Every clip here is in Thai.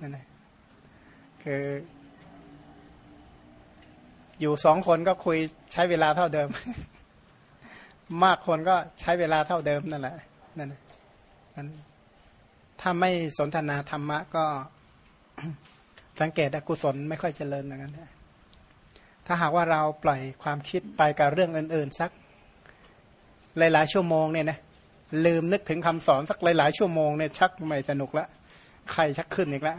นั่นแหละคืออยู่สองคนก็คุยใช้เวลาเท่าเดิม มากคนก็ใช้เวลาเท่าเดิมนั่นแหละนั่นแหละถ้าไม่สนทนาธรรมะก็สังเกตอกุศลไม่ค่อยเจริญอย่างนั้นถ้าหากว่าเราปล่อยความคิดไปกับเรื่องอื่น ๆ สักหลายๆชั่วโมงเนี่ยนะลืมนึกถึงคำสอนสักหลายๆชั่วโมงเนี่ยชักไม่สนุกละ ใครชักขึ้นอีกแล้ว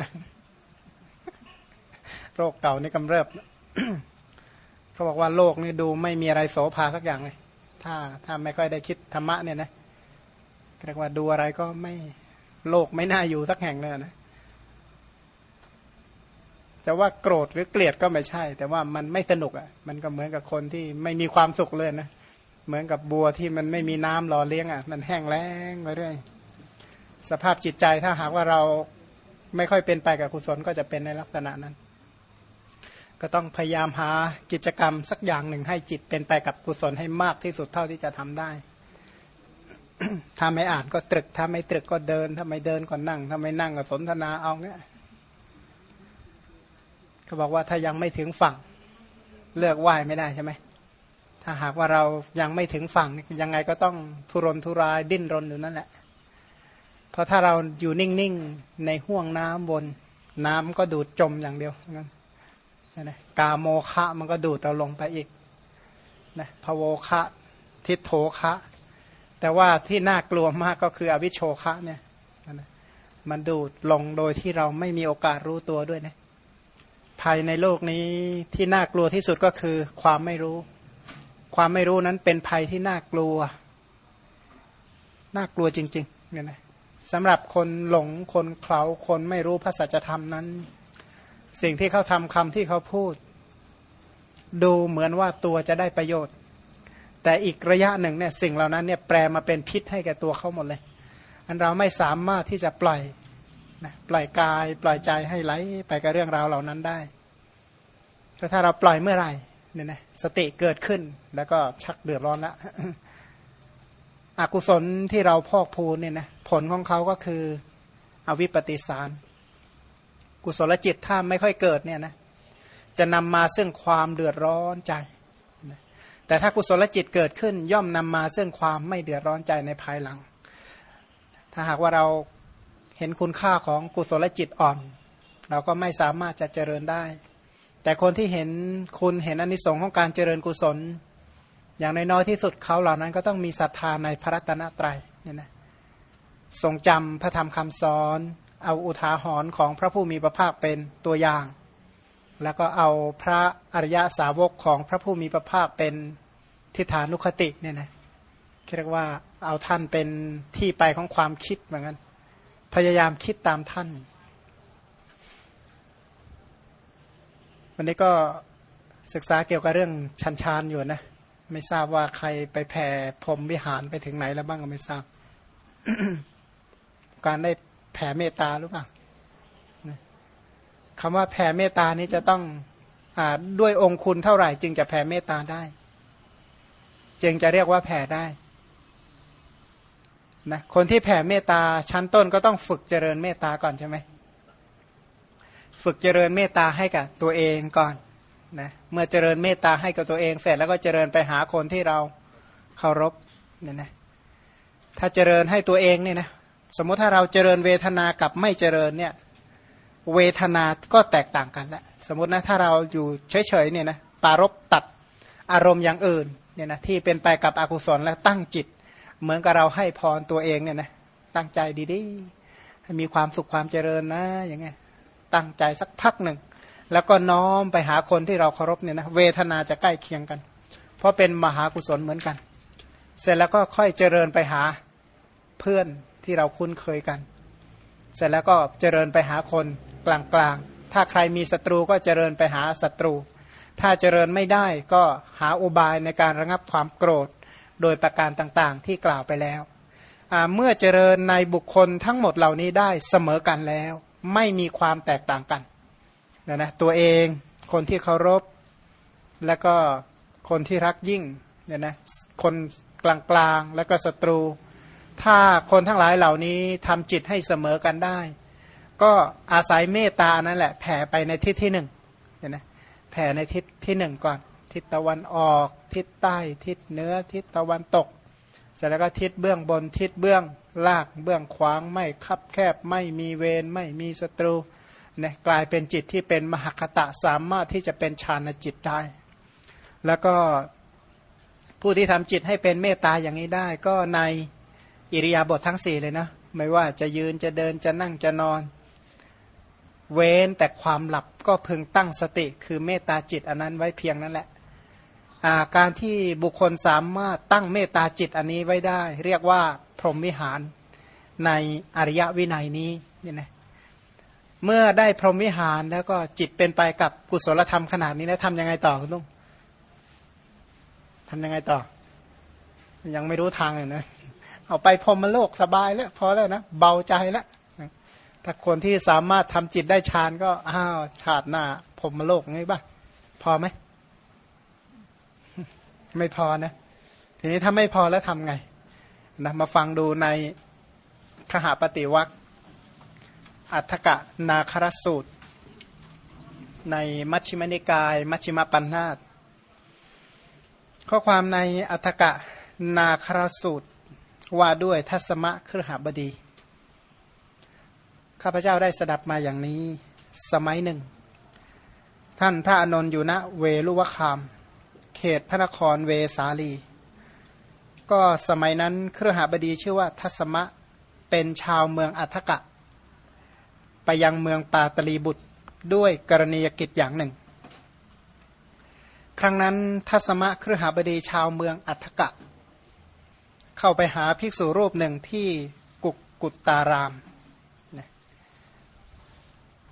โรคเก่านี่กำเริบเขาบอกว่าโลกนี่ดูไม่มีอะไรโสภาสักอย่างเลย ถ้าถ้าไม่ค่อยได้คิดธรรมะเนี่ยนะเรียกว่าดูอะไรก็ไม่โลกไม่น่าอยู่สักแห่งเลยนะจะว่าโกรธหรือเกลียดก็ไม่ใช่ แต่ว่ามันไม่สนุกอะ มันก็เหมือนกับคนที่ไม่มีความสุขเลยนะ เหมือนกับบัวที่มันไม่มีน้ำหล่อเลี้ยงอะ มันแห้งแล้งไปเรื่อย สภาพจิตใจถ้าหากว่าเราไม่ค่อยเป็นไปกับกุศลก็จะเป็นในลักษณะนั้น ก็ต้องพยายามหากิจกรรมสักอย่างหนึ่งให้จิตเป็นไปกับกุศลให้มากที่สุดเท่าที่จะทำได้ ถ้าไม่อ่านก็ตรึก ถ้าไม่ตรึกก็เดิน ถ้าไม่เดินก็นั่ง ถ้าไม่นั่งก็สนทนาเอาเงี้ยเขาบอกว่าถ้ายังไม่ถึงฝั่งเลือกไหว้ไม่ได้ใช่ไหม ถ้าหากว่าเรายังไม่ถึงฝั่งยังไงก็ต้องทุรนทุรายดิ้นรนอยู่นั่นแหละ เพราะถ้าเราอยู่นิ่งๆ ในห่วงน้ำบนน้ำก็ดูดจมอย่างเดียวงั้นนะกาโมคะมันก็ดูดเราลงไปอีกนะพโวคะทิโถคะ แต่ว่าที่น่ากลัวมากก็คืออวิชโชคะเนี่ยนะมันดูดลงโดยที่เราไม่มีโอกาสรู้ตัวด้วยนะภัยในโลกนี้ที่น่ากลัวที่สุดก็คือความไม่รู้ ความไม่รู้นั้นเป็นภัยที่น่ากลัว น่ากลัวจริงๆเนี่ยนะ สำหรับคนหลงคนเขาคนไม่รู้พระสัจธรรมนั้น สิ่งที่เขาทำคำที่เขาพูด ดูเหมือนว่าตัวจะได้ประโยชน์ แต่อีกระยะหนึ่งเนี่ยสิ่งเหล่านั้นเนี่ยแปลมาเป็นพิษให้แก่ตัวเขาหมดเลย อันเราไม่สามารถที่จะปล่อยนะปล่อยกาย ปล่อยใจให้ไหลไปกับเรื่องราวเหล่านั้นได้แต่ถ้าเราปล่อยเมื่อไหร่เนี่ยนะสติเกิดขึ้นแล้วก็ชักเดือดร้อนละ อกุศลที่เราพอกพูนเนี่ยนะผลของเขาก็คืออวิปปิสาร กุศลจิตถ้าไม่ค่อยเกิดเนี่ยนะจะนำมาซึ่งความเดือดร้อนใจ แต่ถ้ากุศลจิตเกิดขึ้นย่อมนำมาซึ่งความไม่เดือดร้อนใจในภายหลัง ถ้าหากว่าเราเห็นคุณค่าของกุศลจิตอ่อน เราก็ไม่สามารถจะเจริญได้ แต่คนที่เห็นคุณเห็นอนิสงค์ของการเจริญกุศล อย่างน้อยที่สุดเขาเหล่านั้นก็ต้องมีศรัทธาในพระรัตนตรัยเนี่ยนะทรงจำพระธรรมคำสอน เอาอุทาหรณ์ของพระผู้มีพระภาคเป็นตัวอย่าง แล้วก็เอาพระอริยสาวกของพระผู้มีพระภาคเป็นทิฏฐานุคติเนี่ยนะเรียกว่าเอาท่านเป็นที่ไปของความคิดเหมือนกันพยายามคิดตามท่าน วันนี้ก็ศึกษาเกี่ยวกับเรื่องชันชานอยู่นะ ไม่ทราบว่าใครไปแผ่พรมวิหารไปถึงไหนแล้วบ้างก็ไม่ทราบ การได้แผ่เมตตาหรือเปล่าคำว่าแผ่เมตตานี้จะต้องอด้วยองคุณเท่าไหร่ จึงจะแผ่เมตตาได้ จึงจะเรียกว่าแผ่ได้นะคนที่แผ่เมตตาชั้นต้นก็ต้องฝึกเจริญเมตตาก่อนใช่ไหม ฝึกเจริญเมตตาให้กับตัวเองก่อน นะเมื่อเจริญเมตตาให้กับตัวเอง เสร็จแล้วก็เจริญไปหาคนที่เราเคารพเนี่ยนะถ้าเจริญให้ตัวเองเนี่ยนะสมมติถ้าเราเจริญเวทนากับไม่เจริญเนี่ยเวทนาก็แตกต่างกันแหละสมมตินะถ้าเราอยู่เฉยๆเนี่ยนะปารบตัดอารมณ์อย่างอื่นเนี่ยนะที่เป็นไปกับอกุศลแล้วตั้งจิต เหมือนกับเราให้พรตัวเองเนี่ยนะตั้งใจดีๆให้มีความสุขความเจริญนะอย่างเงี้ยตั้งใจสักพักหนึ่ง แล้วก็น้อมไปหาคนที่เราเคารพเนี่ยนะเวทนาจะใกล้เคียงกัน เพราะเป็นมหากุศลเหมือนกัน เสร็จแล้วก็ค่อยเจริญไปหาเพื่อนที่เราคุ้นเคยกัน เสร็จแล้วก็เจริญไปหาคนกลางๆ ถ้าใครมีศัตรูก็เจริญไปหาศัตรู ถ้าเจริญไม่ได้ก็หาอุบายในการระงับความโกรธ โดยประการต่างๆ ที่กล่าวไปแล้ว เมื่อเจริญในบุคคลทั้งหมดเหล่านี้ได้เสมอกันแล้ว ไม่มีความแตกต่างกัน นะนะตัวเองคนที่เคารพ แล้วก็คนที่รักยิ่งเนี่ยนะคนกลางๆ แล้วก็ศัตรู ถ้าคนทั้งหลายเหล่านี้ทำจิตให้เสมอกันได้ ก็อาศัยเมตตานั่นแหละแผ่ไปในทิศที่หนึ่งเห็นไหมแผ่ในทิศที่หนึ่งก่อน ทิศตะวันออก ทิศใต้ ทิศเหนือทิศตะวันตก เสร็จแล้วก็ทิศเบื้องบนทิศเบื้องลากเบื้องขวางไม่คับแคบไม่มีเวรไม่มีศัตรู นะกลายเป็นจิตที่เป็นมหคตะสามารถที่จะเป็นฌานจิตได้ แล้วก็ผู้ที่ทำจิตให้เป็นเมตตาอย่างนี้ได้ ก็ในอิริยาบถททั้งสี่เลยนะ ไม่ว่าจะยืนจะเดินจะนั่งจะนอน เว้นแต่ความหลับก็พึงตั้งสติ คือเมตตาจิตอันนั้นไว้เพียงนั่นแหละการที่บุคคลสามารถตั้งเมตตาจิตอันนี้ไว้ได้ เรียกว่าพรหมวิหารในอริยวินัยนี้นี่นะ เมื่อได้พรหมวิหารแล้วก็จิตเป็นไปกับกุศลธรรมขนาดนี้แล้วทำยังไงต่อคุณลุงทำยังไงต่อ ยังไม่รู้ทางเลยนะเอาไปพรมโลกสบายแล้ว พอแล้วนะเบาใจแล้วถ้าคนที่สามารถทำจิตได้ฌานก็อ้าวชาติหน้าพรมโลกไงบ้างพอไหมไม่พอนะทีนี้ถ้าไม่พอแล้วทำไงนะมาฟังดูในขหาปฏิวัค อัฏฐกะนาครสูตร ในมัชฌิมนิกาย มัชฌิมปัญนาตข้อความในอัฏฐกะนาครสูตรว่าด้วยทัศมะครหบดี ข้าพเจ้าได้สดับมาอย่างนี้ สมัยหนึ่ง ท่านพระอนนท์อยู่ณเวลุวคาม เขตพระนครเวสาลี ก็สมัยนั้นเครือหบดีชื่อว่าทัศมะเป็นชาวเมืองอัฏกะ ยังเมืองปาตลีบุตรด้วยกรณียกิจอย่างหนึ่ง ครั้งนั้นทัศมะครหบดีชาวเมืองอัฏกะ เข้าไปหาภิกษุรูปหนึ่งที่กุกกุตตาราม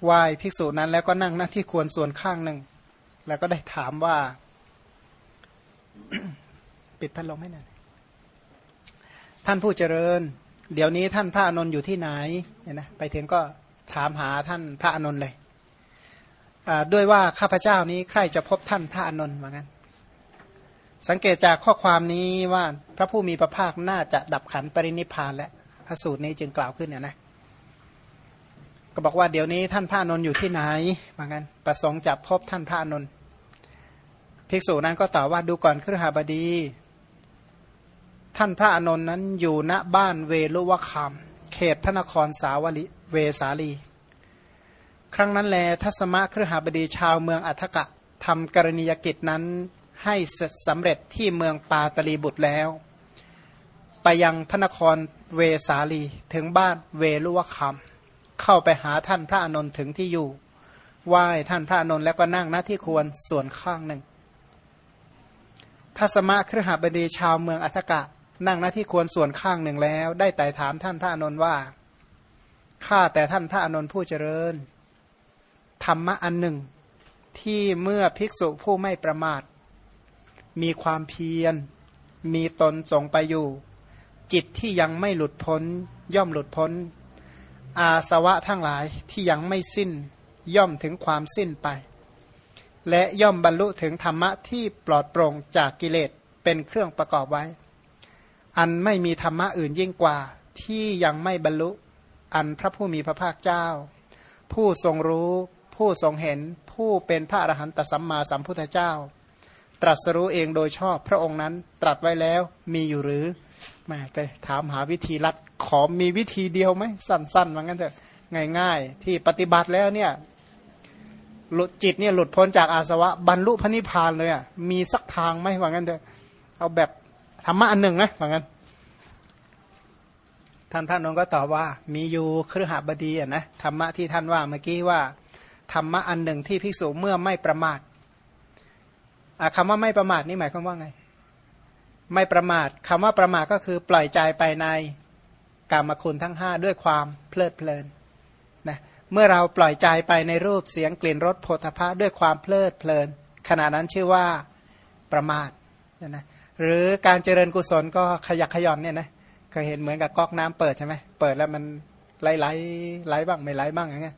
ไหว้ภิกษุนั้นแล้วก็นั่งหน้าที่ควรส่วนข้างหนึ่ง แล้วก็ได้ถามว่า ปิดพัดลมให้หน่อยท่านผู้เจริญ เดี๋ยวนี้ท่านพระอนนท์อยู่ที่ไหนเนี่ยนะไปถึงก็ ถามหาท่านพระอนุนเลยด้วยว่าข้าพเจ้านี้ใครจะพบท่านพระอนุนเหมือนกันสังเกตจากข้อความนี้ว่าพระผู้มีพระภาคน่าจะดับขันปรินิพานและพระสูตรนี้จึงกล่าวขึ้นเนี่ยนะก็บอกว่าเดี๋ยวนี้ท่านพระนนท์อยู่ที่ไหนเหมือนกันประสงค์จะพบท่านพระนนท์ภิกษุนั้นก็ตอบว่าดูก่อนครหาบดี ท่านพระอนนท์นั้นอยู่ณบ้านเวลุวคาม เขตพระนครสาวลิ เวสาลี ครั้งนั้นแลทัศมะครหาบดีชาวเมืองอัฏกะทำกรณียกิจนั้นให้สำเร็จที่เมืองปาตลีบุตรแล้ว ไปยังพระนครเวสาลีถึงบ้านเวลุวคามเข้าไปหาท่านพระอนนท์ถึงที่อยู่ไหว้ท่านพระอนนท์แล้วก็นั่งหน้าที่ควรส่วนข้างหนึ่งทัศมะครหบดีชาวเมืองอัฏกะ นั่งหน้าที่ควรส่วนข้างหนึ่งแล้ว ได้ไต่ถามท่านพระอนนท์ว่า ข้าแต่ท่านพระอนนผู้เจริญ ธรรมะอันหนึ่ง ที่เมื่อภิกษุผู้ไม่ประมาท มีความเพียร มีตนส่งไปอยู่ จิตที่ยังไม่หลุดพ้น ย่อมหลุดพ้น อาสวะทั้งหลายที่ยังไม่สิ้น ย่อมถึงความสิ้นไป และย่อมบรรลุถึงธรรมะที่ปลอดโปร่งจากกิเลสเป็นเครื่องประกอบไว้ อันไม่มีธรรมะอื่นยิ่งกว่าที่ยังไม่บรรลุ อันพระผู้มีพระภาคเจ้า ผู้ทรงรู้ผู้ทรงเห็นผู้เป็นพระอรหันตสัมมาสัมพุทธเจ้า ตรัสรู้เองโดยชอบพระองค์นั้นตรัสไว้แล้วมีอยู่หรือมาไปถามหาวิธีรัดขอมีวิธีเดียวไหมสั้นๆว่างั้นเถอะง่ายๆ ที่ปฏิบัติแล้วเนี่ยหลุดจิตเนี่ยหลุดพ้นจากอาสวะบรรลุพระนิพพานเลยอะมีสักทางไหมว่างั้นเถอะเอาแบบธรรมะอันหนึ่งนะว่างั้น ท่านท่านนงก็ตอบว่า มีอยู่เครือหบดีอะนะธรรมะที่ท่านว่าเมื่อกี้ว่าธรรมะอันหนึ่งที่ภิกษุเมื่อไม่ประมาทคำว่าไม่ประมาทนี่หมายความว่าไง ไม่ประมาทคำว่าประมาทก็คือปล่อยใจไปในกรรมคุณทั้งห้าด้วยความเพลิดเพลินนะเมื่อเราปล่อยใจไปในรูปเสียงกลิ่นรสโผฏฐะด้วยความเพลิดเพลินขณะนั้นชื่อว่าประมาทนะนะหรือการเจริญกุศลก็ขยักขย่อนเนี่ยนะ เคยเห็นเหมือนกับก๊อกน้ำเปิดใช่ไหมเปิดแล้วมันไหลไหลไหลบ้างไม่ไหลบ้างอย่างเงี้ย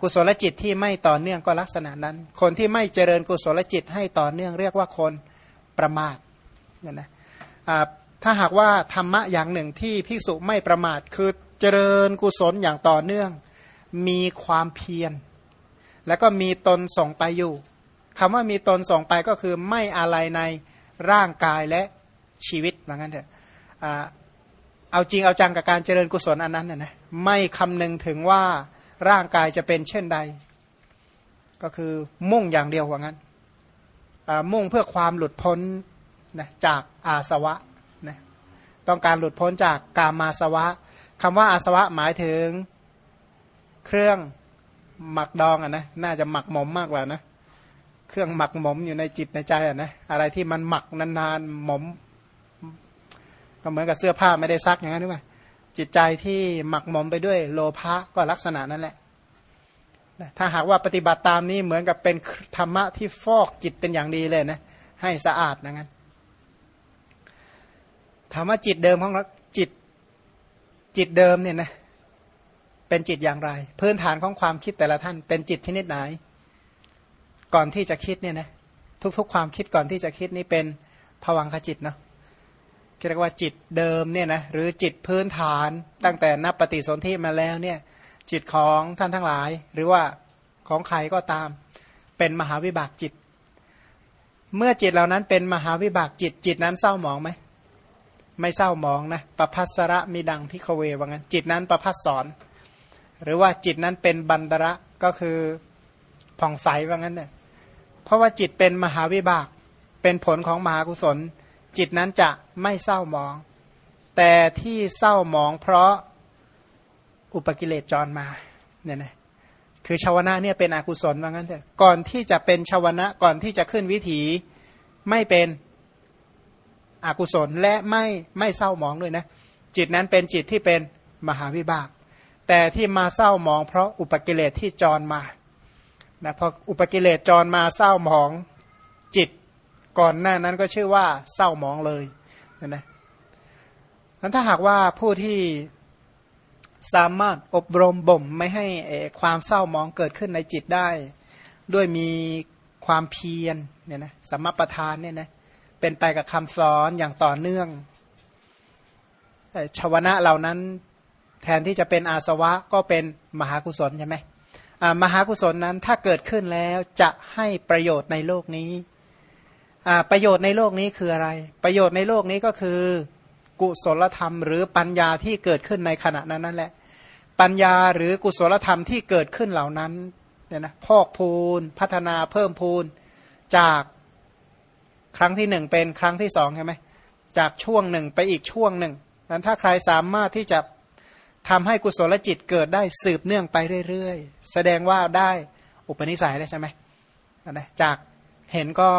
กุศลจิตที่ไม่ต่อเนื่องก็ลักษณะนั้น คนที่ไม่เจริญกุศลจิตให้ต่อเนื่องเรียกว่าคนประมาทเนี่ยนะถ้าหากว่าธรรมะอย่างหนึ่งที่ภิกษุไม่ประมาทคือเจริญกุศลอย่างต่อเนื่อง มีความเพียร แล้วก็มีตนส่งไปอยู่คำว่ามีตนส่งไปก็คือไม่อะไรในร่างกายและชีวิตเหมือนกันเถอะ เอาจริงเอาจังกับการเจริญกุศลอันนั้นนะนะไม่คำนึงถึงว่าร่างกายจะเป็นเช่นใด ก็คือมุ่งอย่างเดียวว่างั้นมุ่งเพื่อความหลุดพ้นนะจากอาสวะนะต้องการหลุดพ้นจากกามาสวะคำว่าอาสวะหมายถึงเครื่องหมักดองอะนะน่าจะหมักหมมมากกว่านะ เครื่องหมักหมมอยู่ในจิตในใจอะนะอะไรที่มันหมักนานๆหมม ก็เหมือนกับเสื้อผ้าไม่ได้ซักอย่างนั้นหรือเปล่าจิตใจที่หมักหมมไปด้วยโลภะก็ลักษณะนั้นแหละถ้าหากว่าปฏิบัติตามนี้เหมือนกับเป็นธรรมะที่ฟอกจิตเป็นอย่างดีเลยนะให้สะอาดนะงั้นถามว่าจิตเดิมของจิตจิตเดิมเนี่ยนะเป็นจิตอย่างไร พื้นฐานของความคิดแต่ละท่าน เป็นจิตชนิดไหน ก่อนที่จะคิดเนี่ยนะทุกๆ ความคิดก่อนที่จะคิดนี่เป็นผวังขจิตเนาะ เรียกว่าจิตเดิมเนี่ยนะหรือจิตพื้นฐานตั้งแต่นับปฏิสนธิมาแล้วเนี่ยจิตของท่านทั้งหลาย หรือว่าของใครก็ตาม เป็นมหาวิบากจิต เมื่อจิตเหล่านั้นเป็นมหาวิบากจิต จิตนั้นเศร้าหมองไหมไม่เศร้าหมองนะประพัสระมีดังพิคเวว่างั้น จิตนั้นประพัสสอนหรือว่าจิตนั้นเป็นบันดระก็คือผ่องใสว่างั้นเนี่ยเพราะว่าจิตเป็นมหาวิบากเป็นผลของมหากุศล จิตนั้นจะไม่เศร้ามอง แต่ที่เศร้ามองเพราะอุปกิเลสจรมาเนี่ยนะคือชาวนะเนี่ยเป็นอกุศลว่างั้นเถอะก่อนที่จะเป็นชาวนะก่อนที่จะขึ้นวิถีไม่เป็นอกุศลและไม่ไม่เศร้ามองด้วยนะจิตนั้นเป็นจิตที่เป็นมหาวิบาก แต่ที่มาเศร้ามอง เพราะอุปกิเลสที่จรมานะพออุปกิเลสจรมาเศร้ามองจิต ก่อนหน้านั้นก็ชื่อว่าเศร้ามองเลยนะนะนั้นถ้าหากว่าผู้ที่สามารถอบรมบ่มไม่ให้ความเศร้ามองเกิดขึ้นในจิตได้ ด้วยมีความเพียรเนี่ยนะสมประทานเนี่ยนะเป็นไปกับคำสอนอย่างต่อเนื่องชาวนะเหล่านั้นแทนที่จะเป็นอาสวะก็เป็นมหากุศลใช่ไหมมหากุศลนั้นถ้าเกิดขึ้นแล้วจะให้ประโยชน์ในโลกนี้ ประโยชน์ในโลกนี้คืออะไร ประโยชน์ในโลกนี้ก็คือกุศลธรรม หรือปัญญาที่เกิดขึ้นในขณะนั้นนั่นแหละ ปัญญาหรือกุศลธรรมที่เกิดขึ้นเหล่านั้นเนี่ยนะพอกพูนพัฒนาเพิ่มพูนจากครั้งที่หนึ่งเป็นครั้งที่สองใช่ไหมจากช่วงหนึ่งไปอีกช่วงหนึ่งนั้นถ้าใครสามารถที่จะทำให้กุศลจิตเกิดได้สืบเนื่องไปเรื่อยๆ แสดงว่าได้อุปนิสัยแล้วใช่ไหมนะจากเห็นก็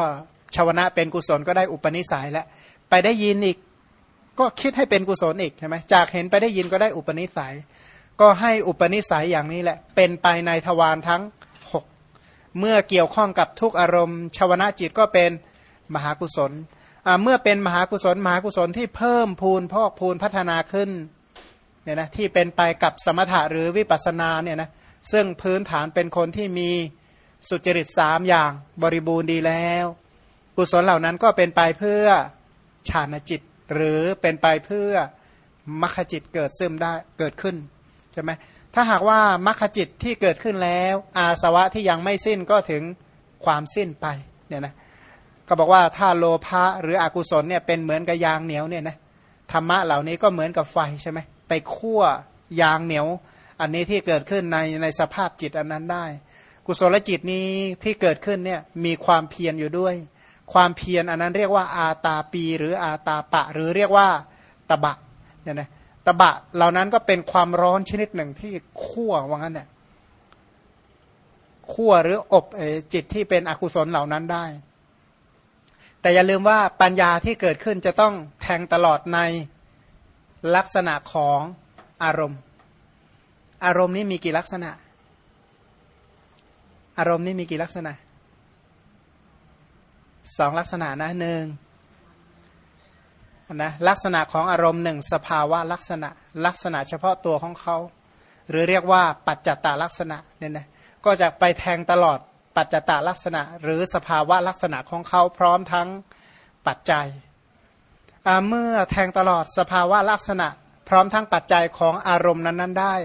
ชาวนะเป็นกุศลก็ได้อุปนิสัยแล้วไปได้ยินอีก ก็คิดให้เป็นกุศลอีกใช่ไหมจากเห็นไปได้ยินก็ได้อุปนิสัย ก็ให้อุปนิสัยอย่างนี้แหละ เป็นไปในทวารทั้งหกเมื่อเกี่ยวข้องกับทุกอารมณ์ชาวนะจิตก็เป็นมหากุศลเมื่อเป็นมหากุศลมหากุศลที่เพิ่มพูนพอกพูนพัฒนาขึ้นเนี่ยนะที่เป็นไปกับสมถะหรือวิปัสนาเนี่ยนะซึ่งพื้นฐานเป็นคนที่มีสุจริตสามอย่างบริบูรณ์ดีแล้ว กุศลเหล่านั้นก็เป็นไปเพื่อฌานจิต หรือเป็นไปเพื่อมรรคจิตเกิดซึมได้เกิดขึ้นใช่ไหมถ้าหากว่ามรรคจิตที่เกิดขึ้นแล้ว อาสวะที่ยังไม่สิ้นก็ถึงความสิ้นไปเนี่ยนะก็บอกว่าถ้าโลภะหรืออกุศลเนี่ยเป็นเหมือนกับยางเหนียวเนี่ยนะธรรมะเหล่านี้ก็เหมือนกับไฟใช่ไหมไปคั่วยางเหนียว อันนี้ที่เกิดขึ้นในในสภาพจิตอันนั้นได้ กุศลจิตนี้ที่เกิดขึ้นเนี่ยมีความเพียรอยู่ด้วย ความเพียรอันนั้นเรียกว่าอาตาปี หรืออาตาปะ หรือเรียกว่าตะบะเนี่ยนะตะบะเหล่านั้นก็เป็นความร้อนชนิดหนึ่งที่คั่วว่างั้นเนี่ยคั่วหรืออบจิตที่เป็นอกุศลเหล่านั้นได้ แต่อย่าลืมว่าปัญญาที่เกิดขึ้นจะต้องแทงตลอดในลักษณะของอารมณ์ อารมณ์นี้มีกี่ลักษณะ อารมณ์นี้มีกี่ลักษณะ สองลักษณะนะหนึ่งนะลักษณะของอารมณ์หนึ่งสภาวะลักษณะลักษณะเฉพาะตัวของเขา หรือเรียกว่าปัจจตาลักษณะเนี่ยนะก็จะไปแทงตลอดปัจจตาลักษณะ หรือสภาวะลักษณะของเขาพร้อมทั้งปัจจัย เมื่อแทงตลอดสภาวะลักษณะ พร้อมทั้งปัจจัยของอารมณ์นั้น ๆ ได้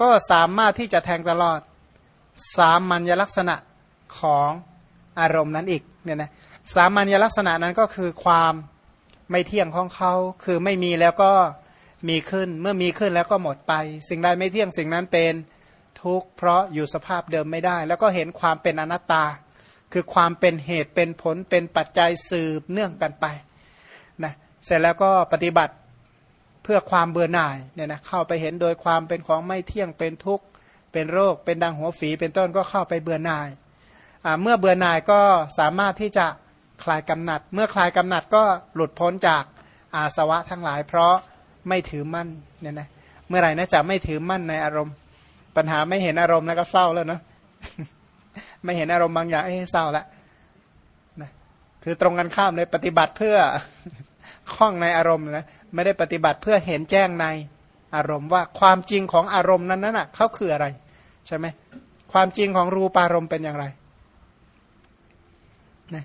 ก็สามารถที่จะแทงตลอดสามัญลักษณะของอารมณ์นั้นอีกเนี่ยนะ สามัญลักษณะนั้นก็คือความไม่เที่ยงของเขาคือไม่มีแล้วก็มีขึ้นเมื่อมีขึ้นแล้วก็หมดไป สิ่งใดไม่เที่ยงสิ่งนั้นเป็นทุกข์เพราะอยู่สภาพเดิมไม่ได้ แล้วก็เห็นความเป็นอนัตตา คือความเป็นเหตุเป็นผลเป็นปัจจัยสืบเนื่องกันไปนะเสร็จแล้วก็ปฏิบัติเพื่อความเบื่อหน่ายเนี่ยนะเข้าไปเห็นโดยความเป็นของไม่เที่ยงเป็นทุกข์เป็นโรค เป็นดังหัวฝีเป็นต้นก็เข้าไปเบื่อหน่ายเมื่อเบื่อหน่ายก็สามารถที่จะ คลายกำหนัด เมื่อคลายกำหนัดก็หลุดพ้นจากอาสวะทั้งหลาย เพราะไม่ถือมั่นเนี่ยนะเมื่อไหร่นะจะไม่ถือมั่นในอารมณ์ ปัญหาไม่เห็นอารมณ์แล้วก็เศร้าแล้วเนาะไม่เห็นอารมณ์บางอย่างเอ้เศร้าละนะคือตรงกันข้ามเลยปฏิบัติเพื่อคล้องในอารมณ์นะไม่ได้ปฏิบัติเพื่อเห็นแจ้งในอารมณ์ว่าความจริงของอารมณ์นั้นน่ะเขาคืออะไร ใช่ไหมความจริงของรูปารมณ์เป็นอย่างไรนะ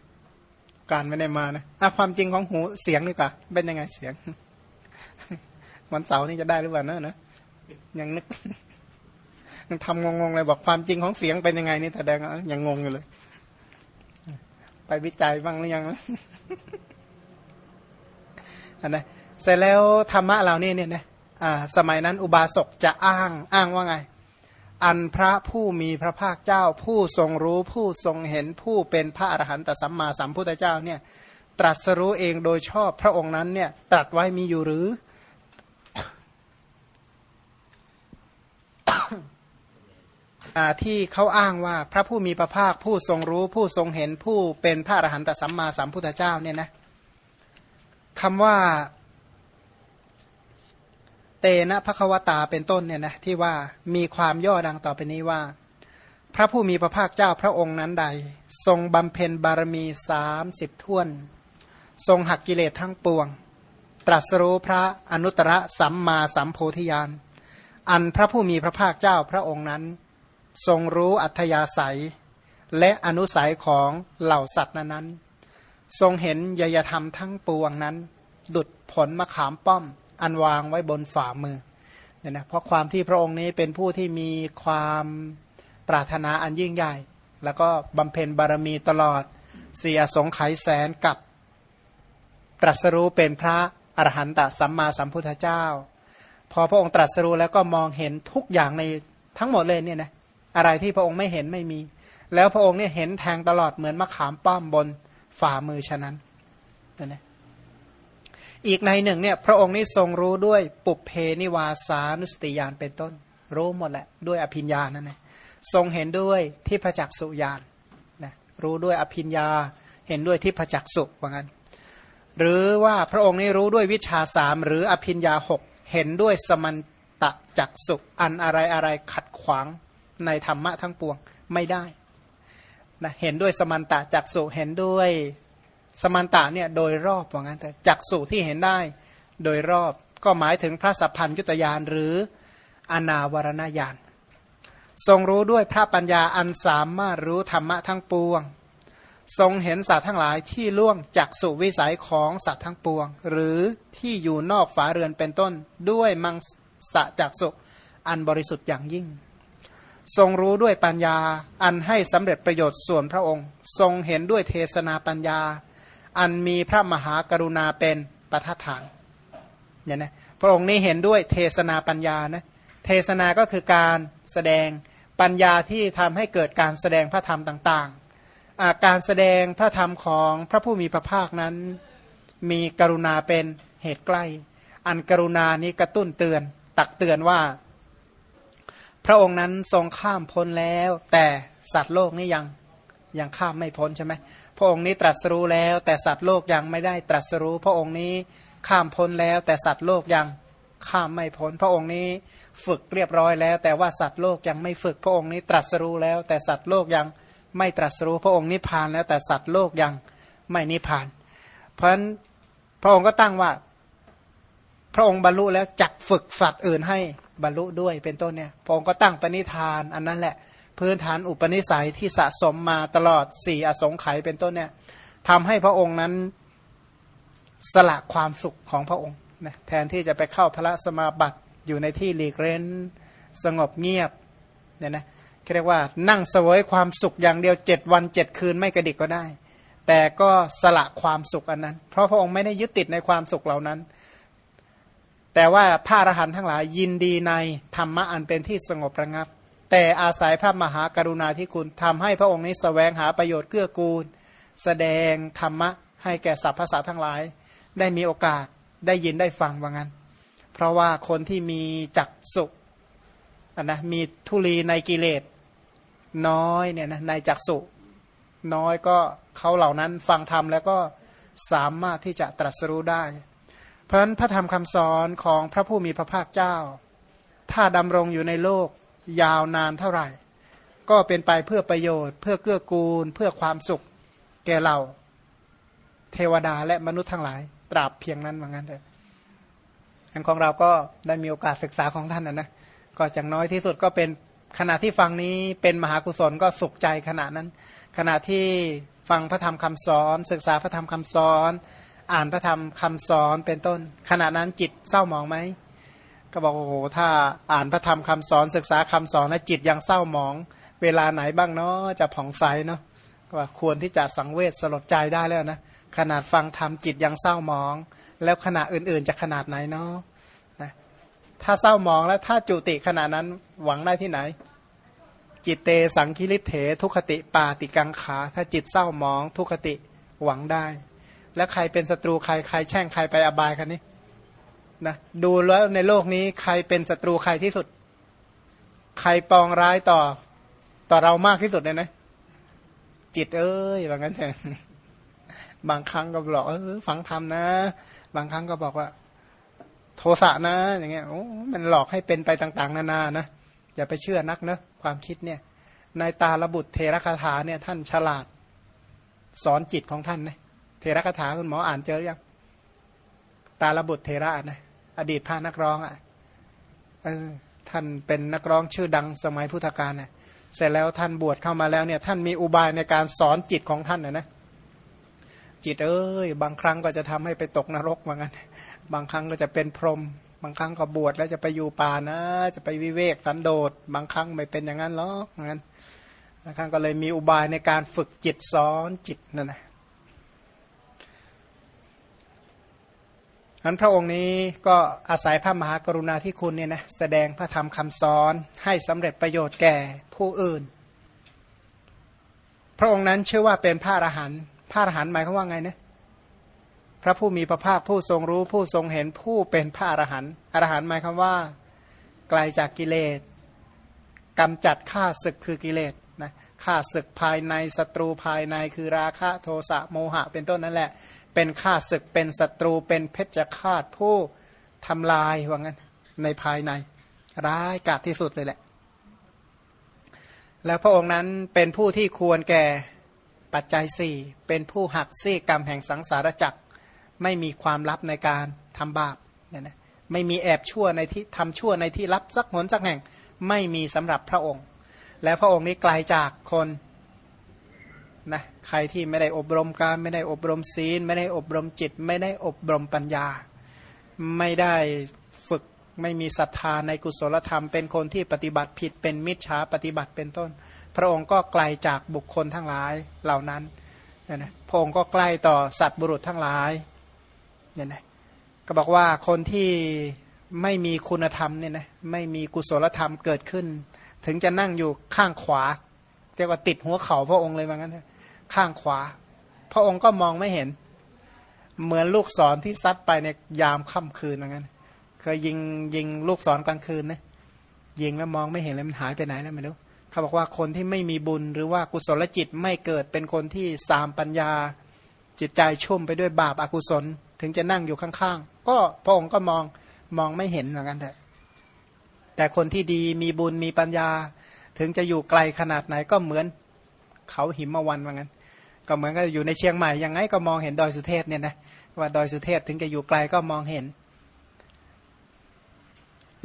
การไม่ได้มานะอะความจริงของหูเสียงดีกว่าเป็นยังไงเสียง วันเสาร์นี่จะได้หรือเปล่านะนะยังนึกยังทำงงๆเลยบอกความจริงของเสียงเป็นยังไงนี่แสดงยังงงอยู่เลย ไปวิจัยบ้างหรือยังอันนะเสร็จแล้วธรรมะเหล่านี้เนี่ยนะสมัยนั้นอุบาสกจะอ้างอ้างว่าไง อันพระผู้มีพระภาคเจ้า ผู้ทรงรู้ผู้ทรงเห็นผู้เป็นพระอรหันตสัมมาสัมพุทธเจ้าเนี่ยตรัสรู้เองโดยชอบพระองค์นั้นเนี่ยตรัสไว้มีอยู่หรือ ที่เขาอ้างว่าพระผู้มีพระภาคผู้ทรงรู้ผู้ทรงเห็นผู้เป็นพระอรหันตสัมมาสัมพุทธเจ้าเนี่ยนะคำว่า เตนะพระควตาเป็นต้นเนี่ยนะที่ว่ามีความย่อดังต่อไปนี้ว่า พระผู้มีพระภาคเจ้าพระองค์นั้นใด ทรงบำเพ็ญบารมีสามสิบท่วน ทรงหักกิเลสทั้งปวง ตรัสรู้พระอนุตตรสัมมาสัมโพธิญาณอันพระผู้มีพระภาคเจ้าพระองค์นั้น ทรงรู้อัธยาศัย และอนุสัยของเหล่าสัตว์นั้น ทรงเห็นยยธรรมทั้งปวงนั้น ดุดผลมะขามป้อม อันวางไว้บนฝ่ามือเนี่ยนะเพราะความที่พระองค์นี้เป็นผู้ที่มีความปรารถนาอันยิ่งใหญ่ แล้วก็บำเพ็ญบารมีตลอดเสียสงไขแสนกับตรัสรู้เป็นพระอรหันตสัมมาสัมพุทธเจ้า พอพระองค์ตรัสรู้แล้วก็มองเห็นทุกอย่างในทั้งหมดเลยเนี่ยนะอะไรที่พระองค์ไม่เห็นไม่มี แล้วพระองค์เนี่ยเห็นแทงตลอดเหมือนมะขามป้อมบนฝ่ามือฉะนั้นนะ อีกในหนึ่งเนี่ยพระองค์นี้ทรงรู้ด้วยปุเพนิวาสานุสติยานเป็นต้น รู้หมดแหละด้วยอภิญญานั่นเองทรงเห็นด้วยที่พระจักสุญานนะรู้ด้วยอภิญญาเห็นด้วยที่พระจักสุว่างั้น หรือว่าพระองค์นี้รู้ด้วยวิชาสามหรืออภิญญาหกเห็นด้วยสมันตะจักสุอันอะไรอะไรขัดขวางในธรรมะทั้งปวงไม่ได้นะเห็นด้วยสมันตะจักสุเห็นด้วย สมันตะเนี่ยโดยรอบว่างั้นแต่จักสุที่เห็นได้โดยรอบก็หมายถึงพระสัพพัญยุตยานหรืออนาวรณญาณทรงรู้ด้วยพระปัญญาอันสามารถรู้ธรรมะทั้งปวง ทรงเห็นสัตว์ทั้งหลายที่ล่วงจักสุวิสัยของสัตว์ทั้งปวง หรือที่อยู่นอกฝาเรือนเป็นต้นด้วยมังสะจักสุอันบริสุทธิ์อย่างยิ่ง ทรงรู้ด้วยปัญญาอันให้สำเร็จประโยชน์ส่วนพระองค์ ทรงเห็นด้วยเทศนาปัญญา อันมีพระมหากรุณาเป็นประทัดฐานเนี่ยนะพระองค์นี้เห็นด้วยเทศนาปัญญานะเทศนาก็คือการแสดงปัญญาที่ทำให้เกิดการแสดงพระธรรมต่างๆ การแสดงพระธรรมของพระผู้มีพระภาคนั้น มีกรุณาเป็นเหตุใกล้ อันกรุณานี้กระตุ้นเตือน ตักเตือนว่า พระองค์นั้นทรงข้ามพ้นแล้ว แต่สัตว์โลกนี่ยังยังข้ามไม่พ้นใช่ไหม พระองค์นี้ตรัสรู้แล้ว แต่สัตว์โลกยังไม่ได้ตรัสรู้ พระองค์นี้ข้ามพ้นแล้ว แต่สัตว์โลกยังข้ามไม่พ้น พระองค์นี้ฝึกเรียบร้อยแล้ว แต่ว่าสัตว์โลกยังไม่ฝึกพระองค์นี้ตรัสรู้แล้ว แต่สัตว์โลกยังไม่ตรัสรู้ พระองค์นิพพานแล้วแต่สัตว์โลกยังไม่นิพพาน เพราะนั้นพระองค์ก็ตั้งว่าพระองค์บรรลุแล้วจักฝึกสัตว์อื่นให้บรรลุด้วยเป็นต้นเนี่ยพระองค์ก็ตั้งปณิธาน อันนั้นแหละ พื้นฐานอุปนิสัยที่สะสมมาตลอดสี่อสงไขยเป็นต้นเนี่ยทำให้พระองค์นั้นสละความสุขของพระองค์นะแทนที่จะไปเข้าพระสมาบัติอยู่ในที่หลีกเร้นสงบเงียบเนี่ยนะเรียกว่านั่งเสวยความสุขอย่างเดียวเจ็ดวันเจ็ดคืนไม่กระดิกก็ได้ แต่ก็สละความสุขอันนั้น เพราะพระองค์ไม่ได้ยึดติดในความสุขเหล่านั้น แต่ว่าพระอรหันต์ทั้งหลายยินดีในธรรมะอันเป็นที่สงบระงับ แต่อาศัยพระมหากรุณาธิคุณทำให้พระองค์นี้สแสวงหาประโยชน์เกื้อกูล แสดงธรรมะให้แก่สรรพสัตว์ทั้งหลาย ได้มีโอกาสได้ยินได้ฟังว่างั้น เพราะว่าคนที่มีจักสุนะมีทุลีในกิเลสน้อยเนี่ยนะในจักสุน้อยก็เขาเหล่านั้นฟังธรรมแล้วก็สามารถที่จะตรัสรู้ได้ เพราะฉะนั้นพระธรรมคำสอนของพระผู้มีพระภาคเจ้า ถ้าดำรงอยู่ในโลก ยาวนานเท่าไหร่ ก็เป็นไปเพื่อประโยชน์ เพื่อเกื้อกูล เพื่อความสุข แก่เรา เทวดาและมนุษย์ทั้งหลาย ตราบเพียงนั้นเหมือนกันเถอะอันของเราก็ได้มีโอกาสศึกษาของท่านนะนะก็จังน้อยที่สุดก็เป็นขณะที่ฟังนี้เป็นมหากุศลก็สุขใจขณะนั้น ขณะที่ฟังพระธรรมคำสอน ศึกษาพระธรรมคำสอน อ่านพระธรรมคำสอนเป็นต้น ขณะนั้นจิตเศร้าหมองไหม ก็บอกโอ้โหถ้าอ่านพระธรรมคำสอนศึกษาคำสอนแล้วจิตยังเศร้าหมอง เวลาไหนบ้างเนาะจะผ่องใสเนาะว่าควรที่จะสังเวชสลดใจได้แล้วนะขนาดฟังธรรมจิตยังเศร้าหมอง แล้วขณะอื่น ๆ จะขนาดไหนเนาะถ้าเศร้ามองแล้วถ้าจุติขนาดนั้นหวังได้ที่ไหน จิตเตสังคิริเถ ทุคติปาติกังขา ถ้าจิตเศร้ามอง ทุคติหวังได้ แล้วใครเป็นศัตรูใครใครแช่งใครไปอบายคันนี้ นะดูแล้วในโลกนี้ใครเป็นศัตรูใครที่สุด ใครปองร้ายต่อ ต่อเรามากที่สุดเลยนะ จิตเอ้ยว่างั้นเถอะบางครั้งก็บอกเออฟังธรรมนะ บางครั้งก็บอกว่า โทสะนะ อย่างเงี้ยโอ้มันหลอกให้เป็นไปต่างๆ นานานะอย่าไปเชื่อนักนะความคิดเนี่ยในตาระบุตรเทระคาถาเนี่ย ท่านฉลาด สอนจิตของท่านนะเทระคาถาคุณหมออ่านเจอยังตาระบุตรเทระนะ อดีตพระนักร้องอะท่านเป็นนักร้องชื่อดังสมัยพุทธกาลน่ะเสร็จแล้วท่านบวชเข้ามาแล้วเนี่ยท่านมีอุบายในการสอนจิตของท่านนะนะจิตเอ้ยบางครั้งก็จะทำให้ไปตกนรกเหมือนกันบางครั้งก็จะเป็นพรหมบางครั้งก็บวชแล้วจะไปอยู่ป่านะ จะไปวิเวกสันโดษ บางครั้งไม่เป็นอย่างนั้นหรอกงั้นบางครั้งก็เลยมีอุบายในการฝึกจิตสอนจิตนั่นนะ อันพระองค์นี้ก็อาศัยพระมหากรุณาธิคุณเนี่ยนะแสดงพระธรรมคำสอนให้สำเร็จประโยชน์แก่ผู้อื่น พระองค์นั้นเชื่อว่าเป็นพระอรหันต์พระอรหันต์หมายความว่าไงเนะพระผู้มีพระภาคผู้ทรงรู้ผู้ทรงเห็นผู้เป็นพระอรหันต์อรหันต์หมายความว่าไกลาจากกิเลสกำจัดข้าศึกคือกิเลสนะข้าศึกภายในศัตรูภายในคือราคะโทสะโมหะ เป็นต้นนั่นแหละ เป็นข้าศึกเป็นศัตรูเป็นเพชฌฆาตผู้ทำลายว่างั้นในภายใน ร้ายกาจที่สุดเลยแหละ แล้วพระองค์นั้นเป็นผู้ที่ควรแก่ปัจจัยสี่เป็นผู้หักซี่กรรมแห่งสังสารจักรไม่มีความลับในการทำบาปเนี่ยนะไม่มีแอบชั่วในที่ทำชั่วในที่ลับสักหนสักแห่ง ไม่มีสำหรับพระองค์ และพระองค์นี้ไกลาจากคน นะใครที่ไม่ได้อบรมการไม่ได้อบรมศีล ไม่ได้อบรมจิต ไม่ได้อบรมปัญญา ไม่ได้ฝึกไม่มีศรัทธาในกุศลธรรม เป็นคนที่ปฏิบัติผิดเป็นมิจฉาปฏิบัติเป็นต้น พระองค์ก็ไกลาจากบุคคลทั้งหลายเหล่านั้นเนะพระองค์ก็ใกล้ต่อสัตว์บุรุษทั้งหลายเนี่ยนะก็บอกว่าคนที่ไม่มีคุณธรรมเนี่ยนะไม่มีกุศลธรรมเกิดขึ้น ถึงจะนั่งอยู่ข้างขวาเรียกว่าติดหัวเข่าพระองค์เลยว่างั้น ข้างขวา พระองค์ก็มองไม่เห็น เหมือนลูกศรที่ซัดไปในยามค่ำคืนว่างั้นเคยยิงยิงลูกศรกลางคืนนะยิงแล้วมองไม่เห็นเลยมันหายไปไหนแล้วไม่รู้เขาบอกว่าคนที่ไม่มีบุญหรือว่ากุศลจิตไม่เกิดเป็นคนที่สามปัญญา จิตใจชุ่มไปด้วยบาปอากุศล ถึงจะนั่งอยู่ข้างๆ ก็พระองค์ก็มองมองไม่เห็นเหมือนกันแต่แต่คนที่ดีมีบุญมีปัญญา ถึงจะอยู่ไกลขนาดไหนก็เหมือนเขาหิมะวันเหมือน ก็เหมือนกับอยู่ในเชียงใหม่ยังไงก็มองเห็นดอยสุเทพเนี่ยนะว่าดอยสุเทพถึงจะอยู่ไกลก็มองเห็น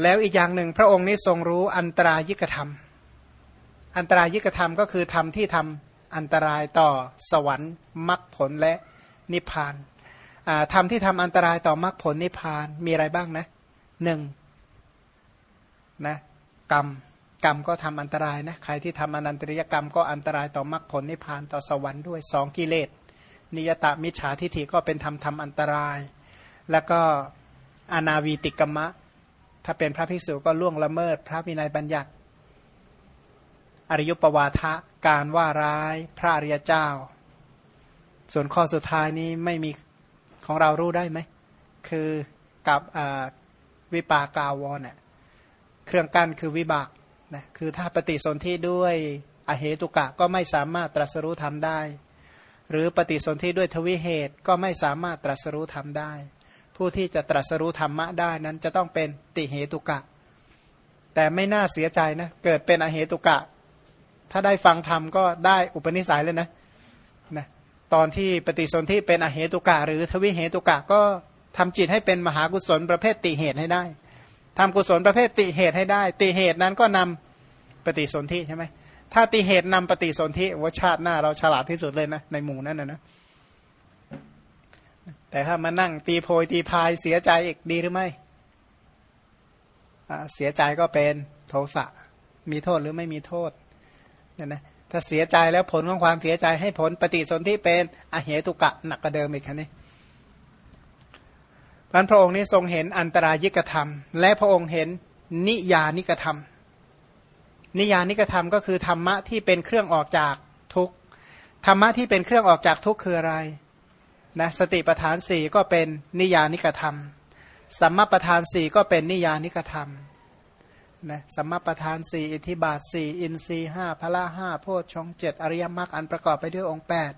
แล้วอีกอย่างหนึ่งพระองค์นี้ทรงรู้อันตรายิกธรรม อันตรายิกธรรมก็คือธรรมที่ทำอันตรายต่อสวรรค์มรรคผลและนิพพานทำที่ทำอันตรายต่อมรรคผลนิพพานมีอะไรบ้างนะหนึ่งนะกรรม กรรมก็ทำอันตรายนะใครที่ทำอนันตริยกรรมก็อันตรายต่อมรรคผลนิพพานต่อสวรรค์ด้วยสองกิเลสนิยตามิจฉาทิฏฐิก็เป็นธรรมทำอันตราย แล้วก็อนาวีติกรรมะ ถ้าเป็นพระภิกษุก็ล่วงละเมิด พระวินัยบัญญัติ อริยปวาทะการว่าร้ายพระอริยเจ้า ส่วนข้อสุดท้ายนี้ไม่มีของเรารู้ได้ไหม คือกับวิปากาวรเนี่ยเครื่องกั้นคือวิบาก นะคือถ้าปฏิสนธิด้วยอเหตุกะก็ไม่สามารถตรัสรู้ทำได้ หรือปฏิสนธิด้วยทวิเหตุก็ไม่สามารถตรัสรู้ทำได้ ผู้ที่จะตรัสรู้ธรรมะได้นั้นจะต้องเป็นติเหตุกะ แต่ไม่น่าเสียใจนะเกิดเป็นอเหตุกะ ถ้าได้ฟังธรรมก็ได้อุปนิสัยเลยนะนะตอนที่ปฏิสนธิเป็นอเหตุกะ หรือทวิเหตุกะก็ทำจิตให้เป็นมหากุศลประเภทติเหตุให้ได้ ทำกุศลประเภทติเหตุให้ได้ ติเหตุนั้นก็นำปฏิสนธิใช่ไหมถ้าติเหตุนำปฏิสนธิว่าชาติหน้าเราฉลาดที่สุดเลยนะในหมู่นั้นนะนะแต่ถ้ามานั่งตีโพยตีพายเสียใจอีกดีหรือไม่เสียใจก็เป็นโทสะมีโทษหรือไม่มีโทษเนี่ยนะถ้าเสียใจแล้วผลของความเสียใจให้ผลปฏิสนธิเป็นอเหตุกะหนักกว่าเดิมอีกคันนี้ มันพระองค์นี้ทรงเห็นอันตรายิกธรรม และพระองค์เห็นนิยานิกธรรม นิยานิกธรรมก็คือธรรมะที่เป็นเครื่องออกจากทุกธรรมะที่เป็นเครื่องออกจากทุกคืออะไรนะสติปทานสี่ก็เป็นนิยานิกธรรมสัมมาปทานสี่ก็เป็นนิยานิกธรรมนะสัมมาปทานสี่อิทิบาทสี่อินทรีห้าพละห้าโพชฌงเจ็ดอริยมรรคอันประกอบไปด้วยองค์แปด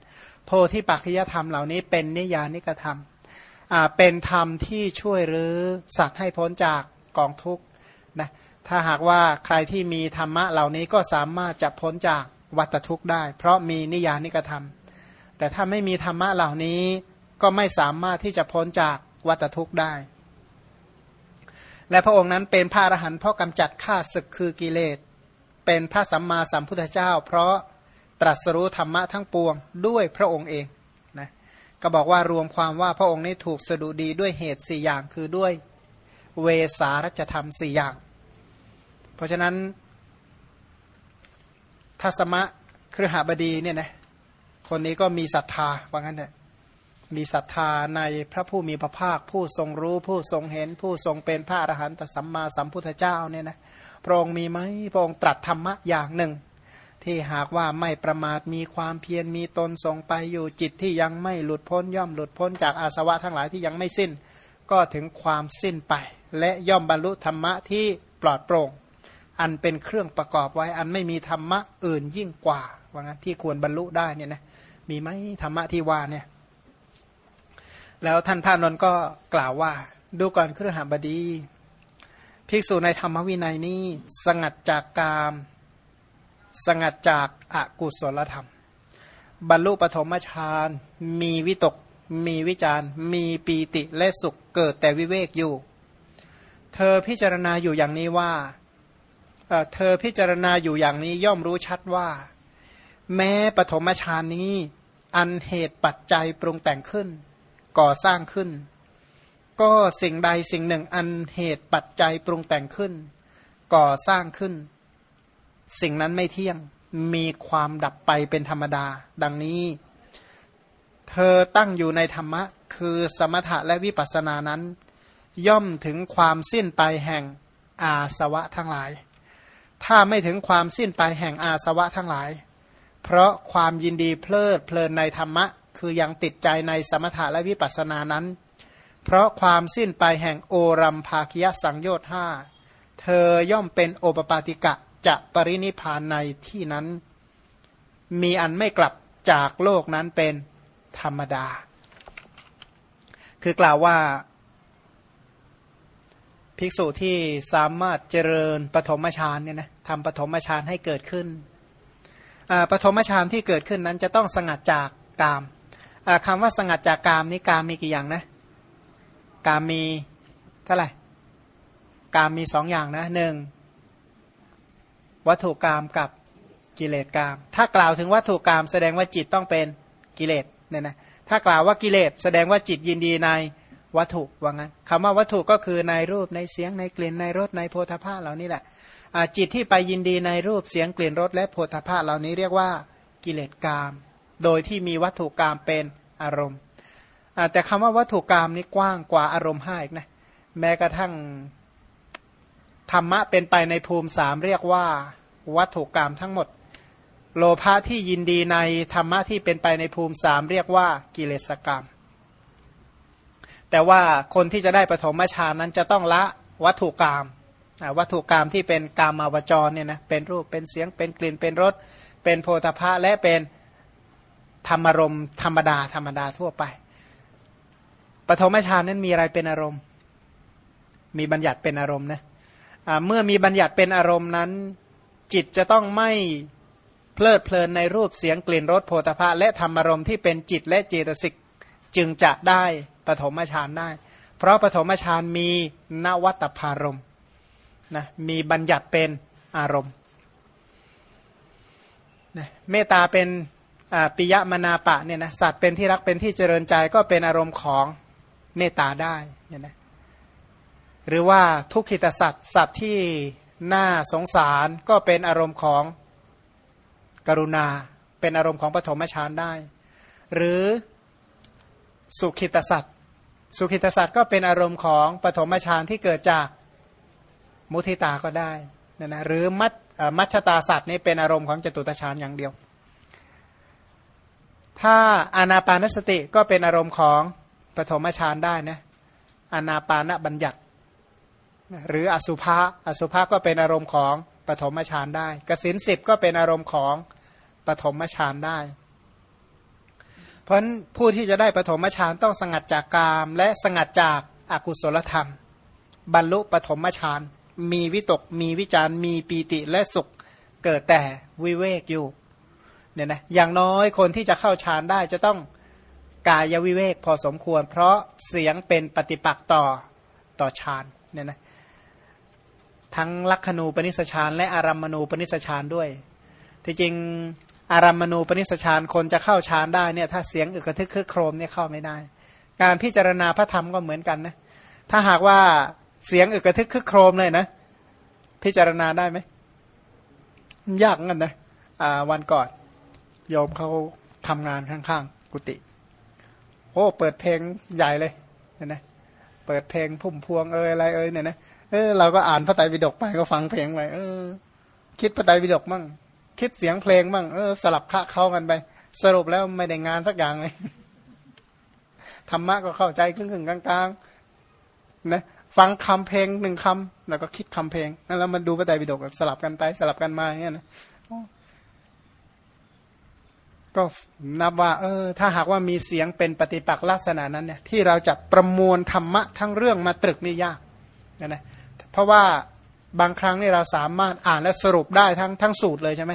โพธิปัจจยธรรมเหล่านี้เป็นนิยานิกธรรม เป็นธรรมที่ช่วยรื้อสัตว์ให้พ้นจากกองทุกข์นะถ้าหากว่าใครที่มีธรรมะเหล่านี้ก็สามารถจะพ้นจากวัฏทุกข์ได้ เพราะมีนิยานิกธรรม แต่ถ้าไม่มีธรรมะเหล่านี้ก็ไม่สามารถที่จะพ้นจากวัฏทุกข์ได้ และพระองค์นั้นเป็นพระอรหันต์เพราะกำจัดข้าศึกคือกิเลส เป็นพระสัมมาสัมพุทธเจ้า เพราะตรัสรู้ธรรมะทั้งปวงด้วยพระองค์เอง ก็บอกว่ารวมความว่าพระองค์นี้ถูกสดุดีด้วยเหตุสี่อย่างคือด้วยเวสารัจธรรมสี่อย่าง เพราะฉะนั้นทัศมะครหบดีเนี่ยนะคนนี้ก็มีศรัทธาว่างั้นเถอะมีศรัทธาในพระผู้มีพระภาค ผู้ทรงรู้ผู้ทรงเห็นผู้ทรงเป็นพระอรหันตสัมมาสัมพุทธเจ้าเนี่ยนะพระองค์มีไหมพระองค์ตรัสธรรมะอย่างหนึ่ง ที่หากว่าไม่ประมาทมีความเพียรมีตนทรงไปอยู่จิตที่ยังไม่หลุดพ้นย่อมหลุดพ้นจากอาสวะทั้งหลายที่ยังไม่สิ้น ก็ถึงความสิ้นไป และย่อมบรรลุธรรมะที่ปลอดโปร่ง อันเป็นเครื่องประกอบไว้อันไม่มีธรรมะอื่นยิ่งกว่าว่างั้นที่ควรบรรลุได้เนี่ยนะมีไหมธรรมะที่ว่าเนี่ยแล้วท่านพระนนท์ก็กล่าวว่า ดูก่อนเครือหบดี ภิกษุในธรรมวินัยนี้สงัดจากกาม สงัดจากอากุศลธรรม บรรลุปฐมฌานมีวิตก มีวิจารมีปีติและสุขเกิดแต่วิเวกอยู่ เธอพิจารณาอยู่อย่างนี้ว่าเธอพิจารณาอยู่อย่างนี้ย่อมรู้ชัดว่า แม้ปฐมฌานนี้ อันเหตุปัจจัยปรุงแต่งขึ้น ก่อสร้างขึ้น ก็สิ่งใดสิ่งหนึ่งอันเหตุปัจจัยปรุงแต่งขึ้น ก่อสร้างขึ้น สิ่งนั้นไม่เที่ยงมีความดับไปเป็นธรรมดา ดังนี้ เธอตั้งอยู่ในธรรมะ คือสมถะและวิปัสสนานั้น ย่อมถึงความสิ้นไปแห่งอาสวะทั้งหลาย ถ้าไม่ถึงความสิ้นไปแห่งอาสวะทั้งหลาย เพราะความยินดีเพลิดเพลินในธรรมะ คือยังติดใจในสมถะและวิปัสสนานั้น เพราะความสิ้นไปแห่งโอรัมภาคิยสังโยชน์ห้าเธอย่อมเป็นโอปปาติกะ จะปรินิพานในที่นั้น มีอันไม่กลับจากโลกนั้นเป็นธรรมดา คือกล่าวว่าภิกษุที่สามารถเจริญปฐมฌานเนี่ยนะทำปฐมฌานให้เกิดขึ้นปฐมฌานที่เกิดขึ้นนั้นจะต้องสงัดจากกามคำว่าสงัดจากกามนี้กามมีกี่อย่างนะ กามมีเท่าไหร่กามมีสองอย่างนะหนึ่ง วัตถุกรรมกับกิเลสกรรมถ้ากล่าวถึงวัตถุกรรมแสดงว่าจิตต้องเป็นกิเลสเนี่ยนะถ้ากล่าวว่ากิเลสแสดงว่าจิตยินดีในวัตถุว่างั้นคำว่าวัตถุก็คือในรูปในเสียงในกลิ่นในรสในโพธาภาเหล่านี้แหละจิตที่ไปยินดีในรูปเสียงกลิ่นรสและโผฏฐะเหล่านี้เรียกว่ากิเลสกามโดยที่มีวัตถุกรรมเป็นอารมณ์แต่คำว่าวัตถุกรรมนี้กว้างกว่าอารมณ์ห้าอีกนะแม้กระทั่ง ธรรมะเป็นไปในภูมิสามเรียกว่า วัตถุกรรมทั้งหมด โลภะที่ยินดีในธรรมะที่เป็นไปในภูมิสามเรียกว่ากิเลสกรรม แต่ว่าคนที่จะได้ปฐมฌานนั้นจะต้องละวัตถุกรรมวัตถุกรรมที่เป็นกามาวจรเนี่ยนะเป็นรูปเป็นเสียงเป็นกลิ่นเป็นรสเป็นโพธาภะและเป็นธรรมารมธรรมดาธรรมดาทั่วไปปฐมฌานนั้นมีอะไรเป็นอารมณ์ มีบัญญัติเป็นอารมณ์นะ เมื่อมีบัญญัติเป็นอารมณ์นั้น จิตจะต้องไม่เพลิดเพลินในรูปเสียงกลิ่นรสโพธาภะและธรรมารมณ์ที่เป็นจิตและเจตสิกจึงจะได้ปฐมฌานได้ เพราะปฐมฌานมีนวัตพารมนะมีบัญญัติเป็นอารมณ์นะเมตตาเป็นปิยมนาปะเนี่ยนะสัตว์เป็นที่รักเป็นที่เจริญใจก็เป็นอารมณ์ของเมตตาได้เนี่ยนะ หรือว่าทุกขิตสัตว์สัตว์ที่น่าสงสารก็เป็นอารมณ์ของกรุณา เป็นอารมณ์ของปฐมฌานได้ หรือสุขิตสัตว์สุขิตสัตว์ก็เป็นอารมณ์ของปฐมฌานที่เกิดจากมุทิตาก็ได้นะนะหรือมัชมัชตาสัตว์นี่เป็นอารมณ์ของจตุตฌานอย่างเดียว ถ้าอานาปานสติก็เป็นอารมณ์ของปฐมฌานได้นะอานาปานบัญญัติ หรืออสุภะอสุภะก็เป็นอารมณ์ของปฐมฌานได้ กสินสิบก็เป็นอารมณ์ของปฐมฌานได้ เพราะผู้ที่จะได้ปฐมฌานต้องสงัดจากกาม และสงัดจากอากุศลธรรม บรรลุปฐมฌานมีวิตกมีวิจารมีปีติและสุขเกิดแต่วิเวกอยู่เนี่ยนะอย่างน้อยคนที่จะเข้าฌานได้จะต้องกายวิเวกพอสมควร เพราะเสียงเป็นปฏิปักษ์ต่อต่อฌานเนี่ยนะ ทั้งลักขณูปนิสชานและอารัมมณูปนิสชานด้วยที่จริงอารัมมณูปนิสชานคนจะเข้าฌานได้เนี่ยถ้าเสียงอึกระทึกคึกโครมเนี่ยเข้าไม่ได้ การพิจารณาพระธรรมก็เหมือนกันนะถ้าหากว่าเสียงอึกระทึกคึกโครมเลยนะ พิจารณาได้ไหมยากงั้นนะวันก่อนโยมเขาทำงานข้างๆ กุฏิโอ้เปิดเพลงใหญ่เลยเห็นไหมเปิดเพลงพุ่มพวงเอออะไรเออเนี่ยนะ เออเราก็อ่านพระไตรปิฎกไปก็ฟังเพลงไปเออ คิดพระไตรปิฎกมั่งคิดเสียงเพลงมั่งเออสลับคะเข้ากันไป สรุปแล้วไม่ได้งานสักอย่างเลยธรรมะก็เข้าใจครึ่งๆกลางๆนะฟังคำเพลงหนึ่งคำแล้วก็คิดคำเพลงแล้วมันดูพระไตรปิฎกสลับกันไปสลับกันมาอย่างเงี้ยนะก็นับว่า เออ ถ้าหากว่ามีเสียงเป็นปฏิปักษ์ลักษณะนั้นเนี่ยที่เราจะประมวลธรรมะทั้งเรื่องมาตรึกนี่ยากนะนะ เพราะว่าบางครั้งนี่เราสามารถอ่านและสรุปได้ทั้งทั้งสูตรเลยใช่ไหม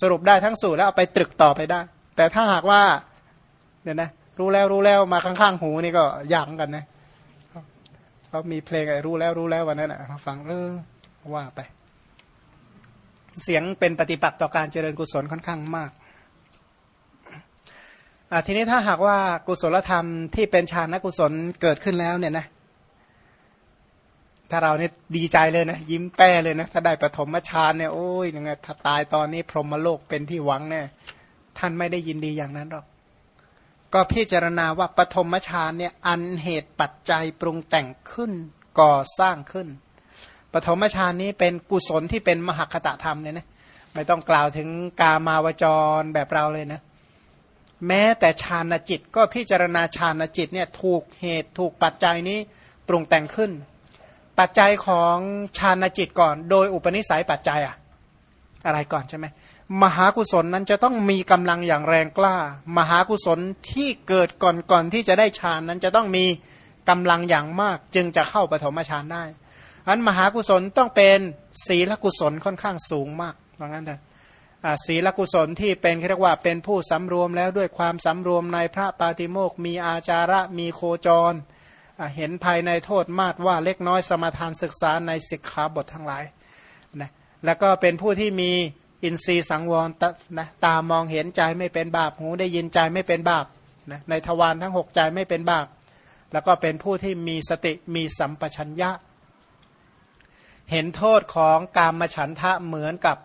สรุปได้ทั้งสูตรแล้วเอาไปตรึกต่อไปได้ แต่ถ้าหากว่าเนี่ยนะรู้แล้วรู้แล้วมาข้างๆหูนี่ก็ยากกันนะเขามีเพลงอะไรรู้แล้วรู้แล้ววันนั้นนะฟังเออว่าไป เสียงเป็นปฏิปักษ์ต่อการเจริญกุศลค่อนข้างมากทีนี้ถ้าหากว่ากุศลธรรมที่เป็นฌานกุศลเกิดขึ้นแล้วเนี่ยนะ ถ้าเราเนี่ยดีใจเลยนะ ยิ้มแป้เลยนะ ถ้าได้ปฐมฌานเนี่ยโอ้ยยังไงถ้าตายตอนนี้พรหมโลกเป็นที่หวังเนี่ยท่านไม่ได้ยินดีอย่างนั้นหรอก ก็พิจารณาว่าปฐมฌานเนี่ยอันเหตุปัจจัยปรุงแต่งขึ้นก่อสร้างขึ้น ปฐมฌานนี้เป็นกุศลที่เป็นมหคตธรรมเนี่ยนะไม่ต้องกล่าวถึงกามาวจรแบบเราเลยนะแม้แต่ฌานจิตก็พิจารณาฌานจิตเนี่ยถูกเหตุถูกปัจจัยนี้ปรุงแต่งขึ้น ปัจจัยของฌานจิตก่อน โดยอุปนิสัยปัจจัยอะอะไรก่อนใช่ไหมมหากุศลนั้นจะต้องมีกำลังอย่างแรงกล้า มหากุศลที่เกิดก่อนก่อนที่จะได้ฌานนั้นจะต้องมีกำลังอย่างมาก จึงจะเข้าปฐมฌานได้อันมหากุศลต้องเป็นศีลกุศลค่อนข้างสูงมากเพราะงั้นเถอะศีลกุศลที่เป็นเรียกว่าเป็นผู้สำรวมแล้วด้วยความสำรวมในพระปาติโมกมีอาจาระมีโคจร เห็นภายในโทษมาตว่าเล็กน้อยสมทานศึกษาในศิกขาบททั้งหลายนะแล้วก็เป็นผู้ที่มีอินทรีย์สังวรนะตามองเห็นใจไม่เป็นบาปหูได้ยินใจไม่เป็นบาปนะในทวารทั้งหกใจไม่เป็นบาปแล้วก็เป็นผู้ที่มีสติมีสัมปชัญญะ เห็นโทษของกามฉันทะเหมือนกับ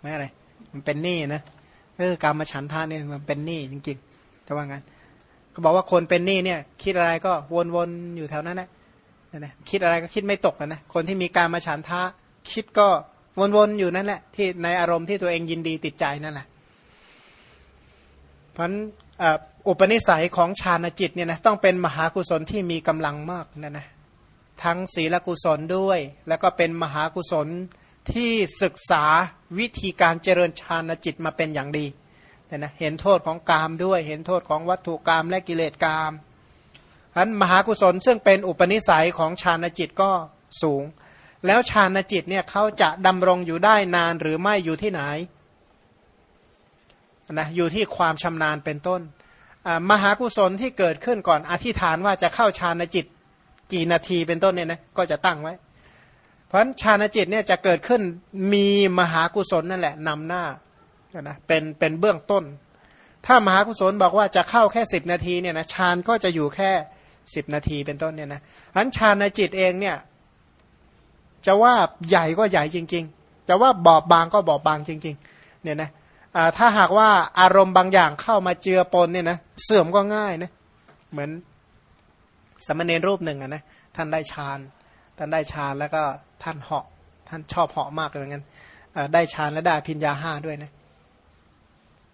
ไม่อะไรมันเป็นหนี้นะเออกามฉันทะเนี่ยมันเป็นหนี้จริงๆจะว่างั้น เขาบอกว่าคนเป็นหนี้เนี่ย คิดอะไรก็วนๆอยู่แถวนั้นนะนะคิดอะไรก็คิดไม่ตกนะ คนที่มีการมาฉันทะ คิดก็วนๆอยู่นั่นแหละที่ในอารมณ์ที่ตัวเองยินดีติดใจนั่นแหละเพราะอุปนิสัยของฌานจิตเนี่ยนะต้องเป็นมหากุศลที่มีกำลังมากนะนะทั้งศีลกุศลด้วย แล้วก็เป็นมหากุศลที่ศึกษาวิธีการเจริญฌานจิตมาเป็นอย่างดี เนี่ยนะเห็นโทษของกามด้วย เห็นโทษของวัตถุกามและกิเลสกามอันมหากุศลซึ่งเป็นอุปนิสัยของฌานจิตก็สูง แล้วฌานจิตเนี่ยเขาจะดำรงอยู่ได้นานหรือไม่อยู่ที่ไหนนะอยู่ที่ความชำนาญเป็นต้น มหากุศลที่เกิดขึ้นก่อนอธิษฐานว่าจะเข้าฌานจิตกี่นาทีเป็นต้นเนี่ยนะก็จะตั้งไว้ เพราะฉะนั้นฌานจิตเนี่ยจะเกิดขึ้นมีมหากุศลนั่นแหละนำหน้า นะเป็นเป็นเบื้องต้น ถ้ามหากุศลบอกว่าจะเข้าแค่สิบนาทีเนี่ยนะฌานก็จะอยู่แค่สิบนาทีเป็นต้นเนี่ยนะอันฌานในจิตเองเนี่ยจะว่าใหญ่ก็ใหญ่จริง ๆ จะว่าบอบบางก็บอบบางจริง ๆ เนี่ยนะถ้าหากว่าอารมณ์บางอย่างเข้ามาเจือปนเนี่ยนะเสื่อมก็ง่ายนะเหมือนสมณเณรรูปหนึ่งนะท่านได้ฌานท่านได้ฌานแล้วก็ท่านเหาะท่านชอบเหาะมากเลยงั้นได้ฌานและได้พิญญาห้าด้วยนะ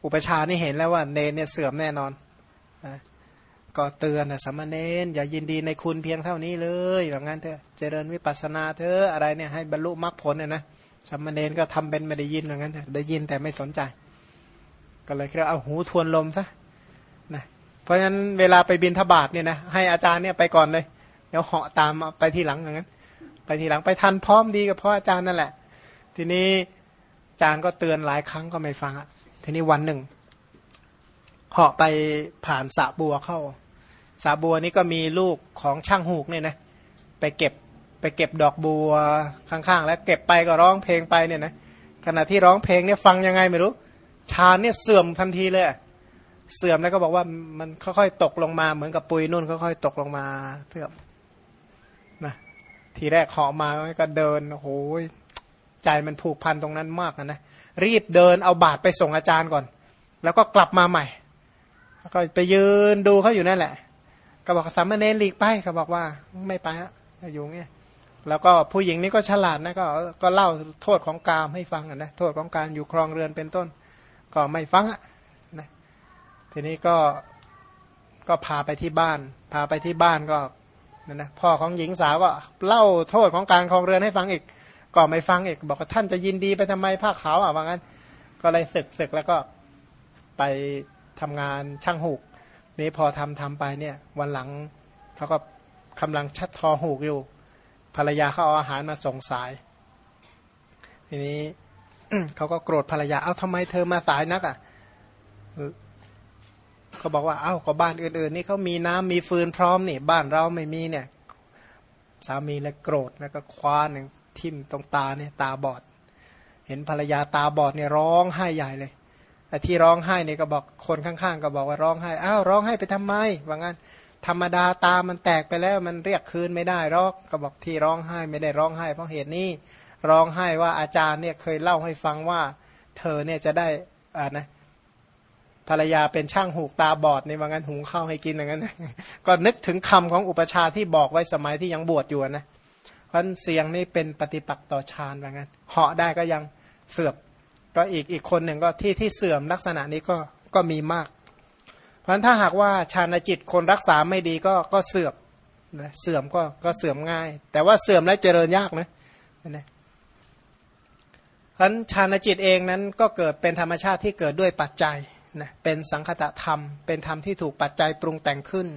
อุปชานี่เห็นแล้วว่าเนนเนี่ยเสื่อมแน่นอนก็เตือนนะสมณเณรอย่ายินดีในคุณเพียงเท่านี้เลยอย่างนั้นเถอะเจริญวิปัสนาเถอะอะไรเนี่ยให้บรรลุมรรคผลเนี่ยนะสมณเณรก็ทำเป็นไม่ได้ยินอย่างนั้นเถอะได้ยินแต่ไม่สนใจ ก็เลยเรียกเอาหูทวนลมซะนะเพราะฉะนั้นเวลาไปบินทบาทเนี่ยนะให้อาจารย์เนี่ยไปก่อนเลยเดี๋ยวเหาะตามไปทีหลังอย่างนั้นไปทีหลังไปทันพร้อมดีกับพ่ออาจารย์นั่นแหละ ทีนี้อาจารย์ก็เตือนหลายครั้งก็ไม่ฟังอะ ทีนี้วันหนึ่งเหาะไปผ่านสะบัวเข้าสะบัวนี้ก็มีลูกของช่างหูกเนี่ยนะไปเก็บไปเก็บดอกบัวข้างๆ แล้วเก็บไปก็ร้องเพลงไปเนี่ยนะขณะที่ร้องเพลงเนี่ยฟังยังไงไม่รู้ฌานเนี่ยเสื่อมทันทีเลย เสื่อมแล้วก็บอกว่ามันค่อยๆตกลงมาเหมือนกับปุยนุ่นค่อยๆตกลงมาเสื่อมนะทีแรกเหาะมาก็เดินโอ้โห ใจมันผูกพันตรงนั้นมากนะนะรีบเดินเอาบาตรไปส่งอาจารย์ก่อน แล้วก็กลับมาใหม่ก็ไปยืนดูเขาอยู่นั่นแหละ ก็บอกสามเณรหลีกไปก็บอกว่าไม่ไปฮะอยู่เงี้ยแล้วก็ผู้หญิงนี่ก็ฉลาดนะก็ก็เล่าโทษของกามให้ฟังนะโทษของการอยู่ครองเรือนเป็นต้น ก็ไม่ฟังนะทีนี้ก็ก็พาไปที่บ้าน พาไปที่บ้านก็นั่นนะพ่อของหญิงสาวก็เล่าโทษของการครองเรือนให้ฟังอีก ก็ไม่ฟังอีกบอกว่าท่านจะยินดีไปทำไมผ้าขาวอะว่างั้น ก็เลยศึกศึกแล้วก็ไปทำงานช่างหูก นี่พอทำทำไปเนี่ย วันหลังเขาก็กำลังชัดทอหูกอยู่ภรรยาเขาเอาอาหารมาส่งสาย ทีนี้เขาก็โกรธภรรยา เอ้าทำไมเธอมาสายนักอะเขาบอกว่าเอ้าก็บ้านอื่นๆนี่เขามีน้ำมีฟืนพร้อมนี่ บ้านเราไม่มีเนี่ย สามีเลยโกรธแล้วก็คว้าหนึ่ง ทิ่มตรงตาเนี่ยตาบอด เห็นภรรยาตาบอดเนี่ยร้องไห้ใหญ่เลยไอ้ที่ร้องไห้เนี่ยก็บอกคนข้างๆ ก็บอกว่าร้องไห้อ้าวร้องไห้ไปทำไมว่างั้นธรรมดาตามันแตกไปแล้วมันเรียกคืนไม่ได้หรอกก็บอกที่ร้องไห้ไม่ได้ร้องไห้เพราะเหตุนี้ร้องไห้ว่าอาจารย์เนี่ยเคยเล่าให้ฟังว่า เธอเนี่ยจะได้อ่านะภรรยาเป็นช่างหูกตาบอดในว่างั้นหุงข้าวให้กินอย่างนั้นก็นึกถึงคำของอุปชาที่บอกไว้สมัยที่ยังบวชอยู่นะ พราะเสียงนี่เป็นปฏิปักษ์ต่อฌานว่างั้นเหาะได้ก็ยังเสื่อมก็อีกอีกคนหนึ่งก็ที่ที่เสื่อมลักษณะนี้ก็ก็มีมาก เพราะถ้าหากว่าฌานจิตคนรักษาไม่ดีก็ก็เสื่อมเสื่อมก็ก็เสื่อมง่าย แต่ว่าเสื่อมแล้วเจริญยากนะนะพราะฌานจิตเองนั้นก็เกิดเป็นธรรมชาติที่เกิดด้วยปัจจัยนะเป็นสังคตะธรรม เป็นธรรมที่ถูกปัจจัยปรุงแต่งขึ้น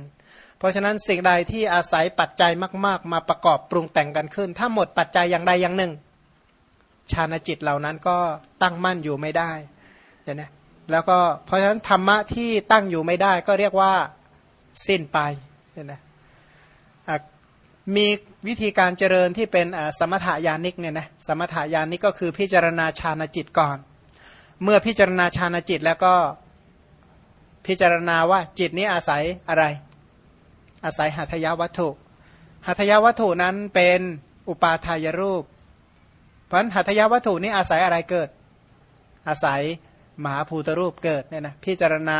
เพราะฉะนั้นสิ่งใดที่อาศัยปัจจัยมาก ๆ มาประกอบปรุงแต่งกันขึ้น ถ้าหมดปัจจัยอย่างใดอย่างหนึ่งฌานจิตเหล่านั้นก็ตั้งมั่นอยู่ไม่ได้เนี่ยนะแล้วก็เพราะฉะนั้นธรรมะที่ตั้งอยู่ไม่ได้ก็เรียกว่าสิ้นไปเนี่ยนะมีวิธีการเจริญที่เป็นสมถายานิกเนี่ยนะสมถายานิกก็คือพิจารณาฌานจิตก่อน เมื่อพิจารณาฌานจิตแล้วก็พิจารณาว่าจิตนี้อาศัยอะไร อาศัยหัตถยวัตถุ หัตถยวัตถุนั้นเป็นอุปาทายรูป เพราะหัตถยวัตถุนี้อาศัยอะไรเกิด อาศัยมหาภูตรูปเกิดเนี่ยนะพิจารณา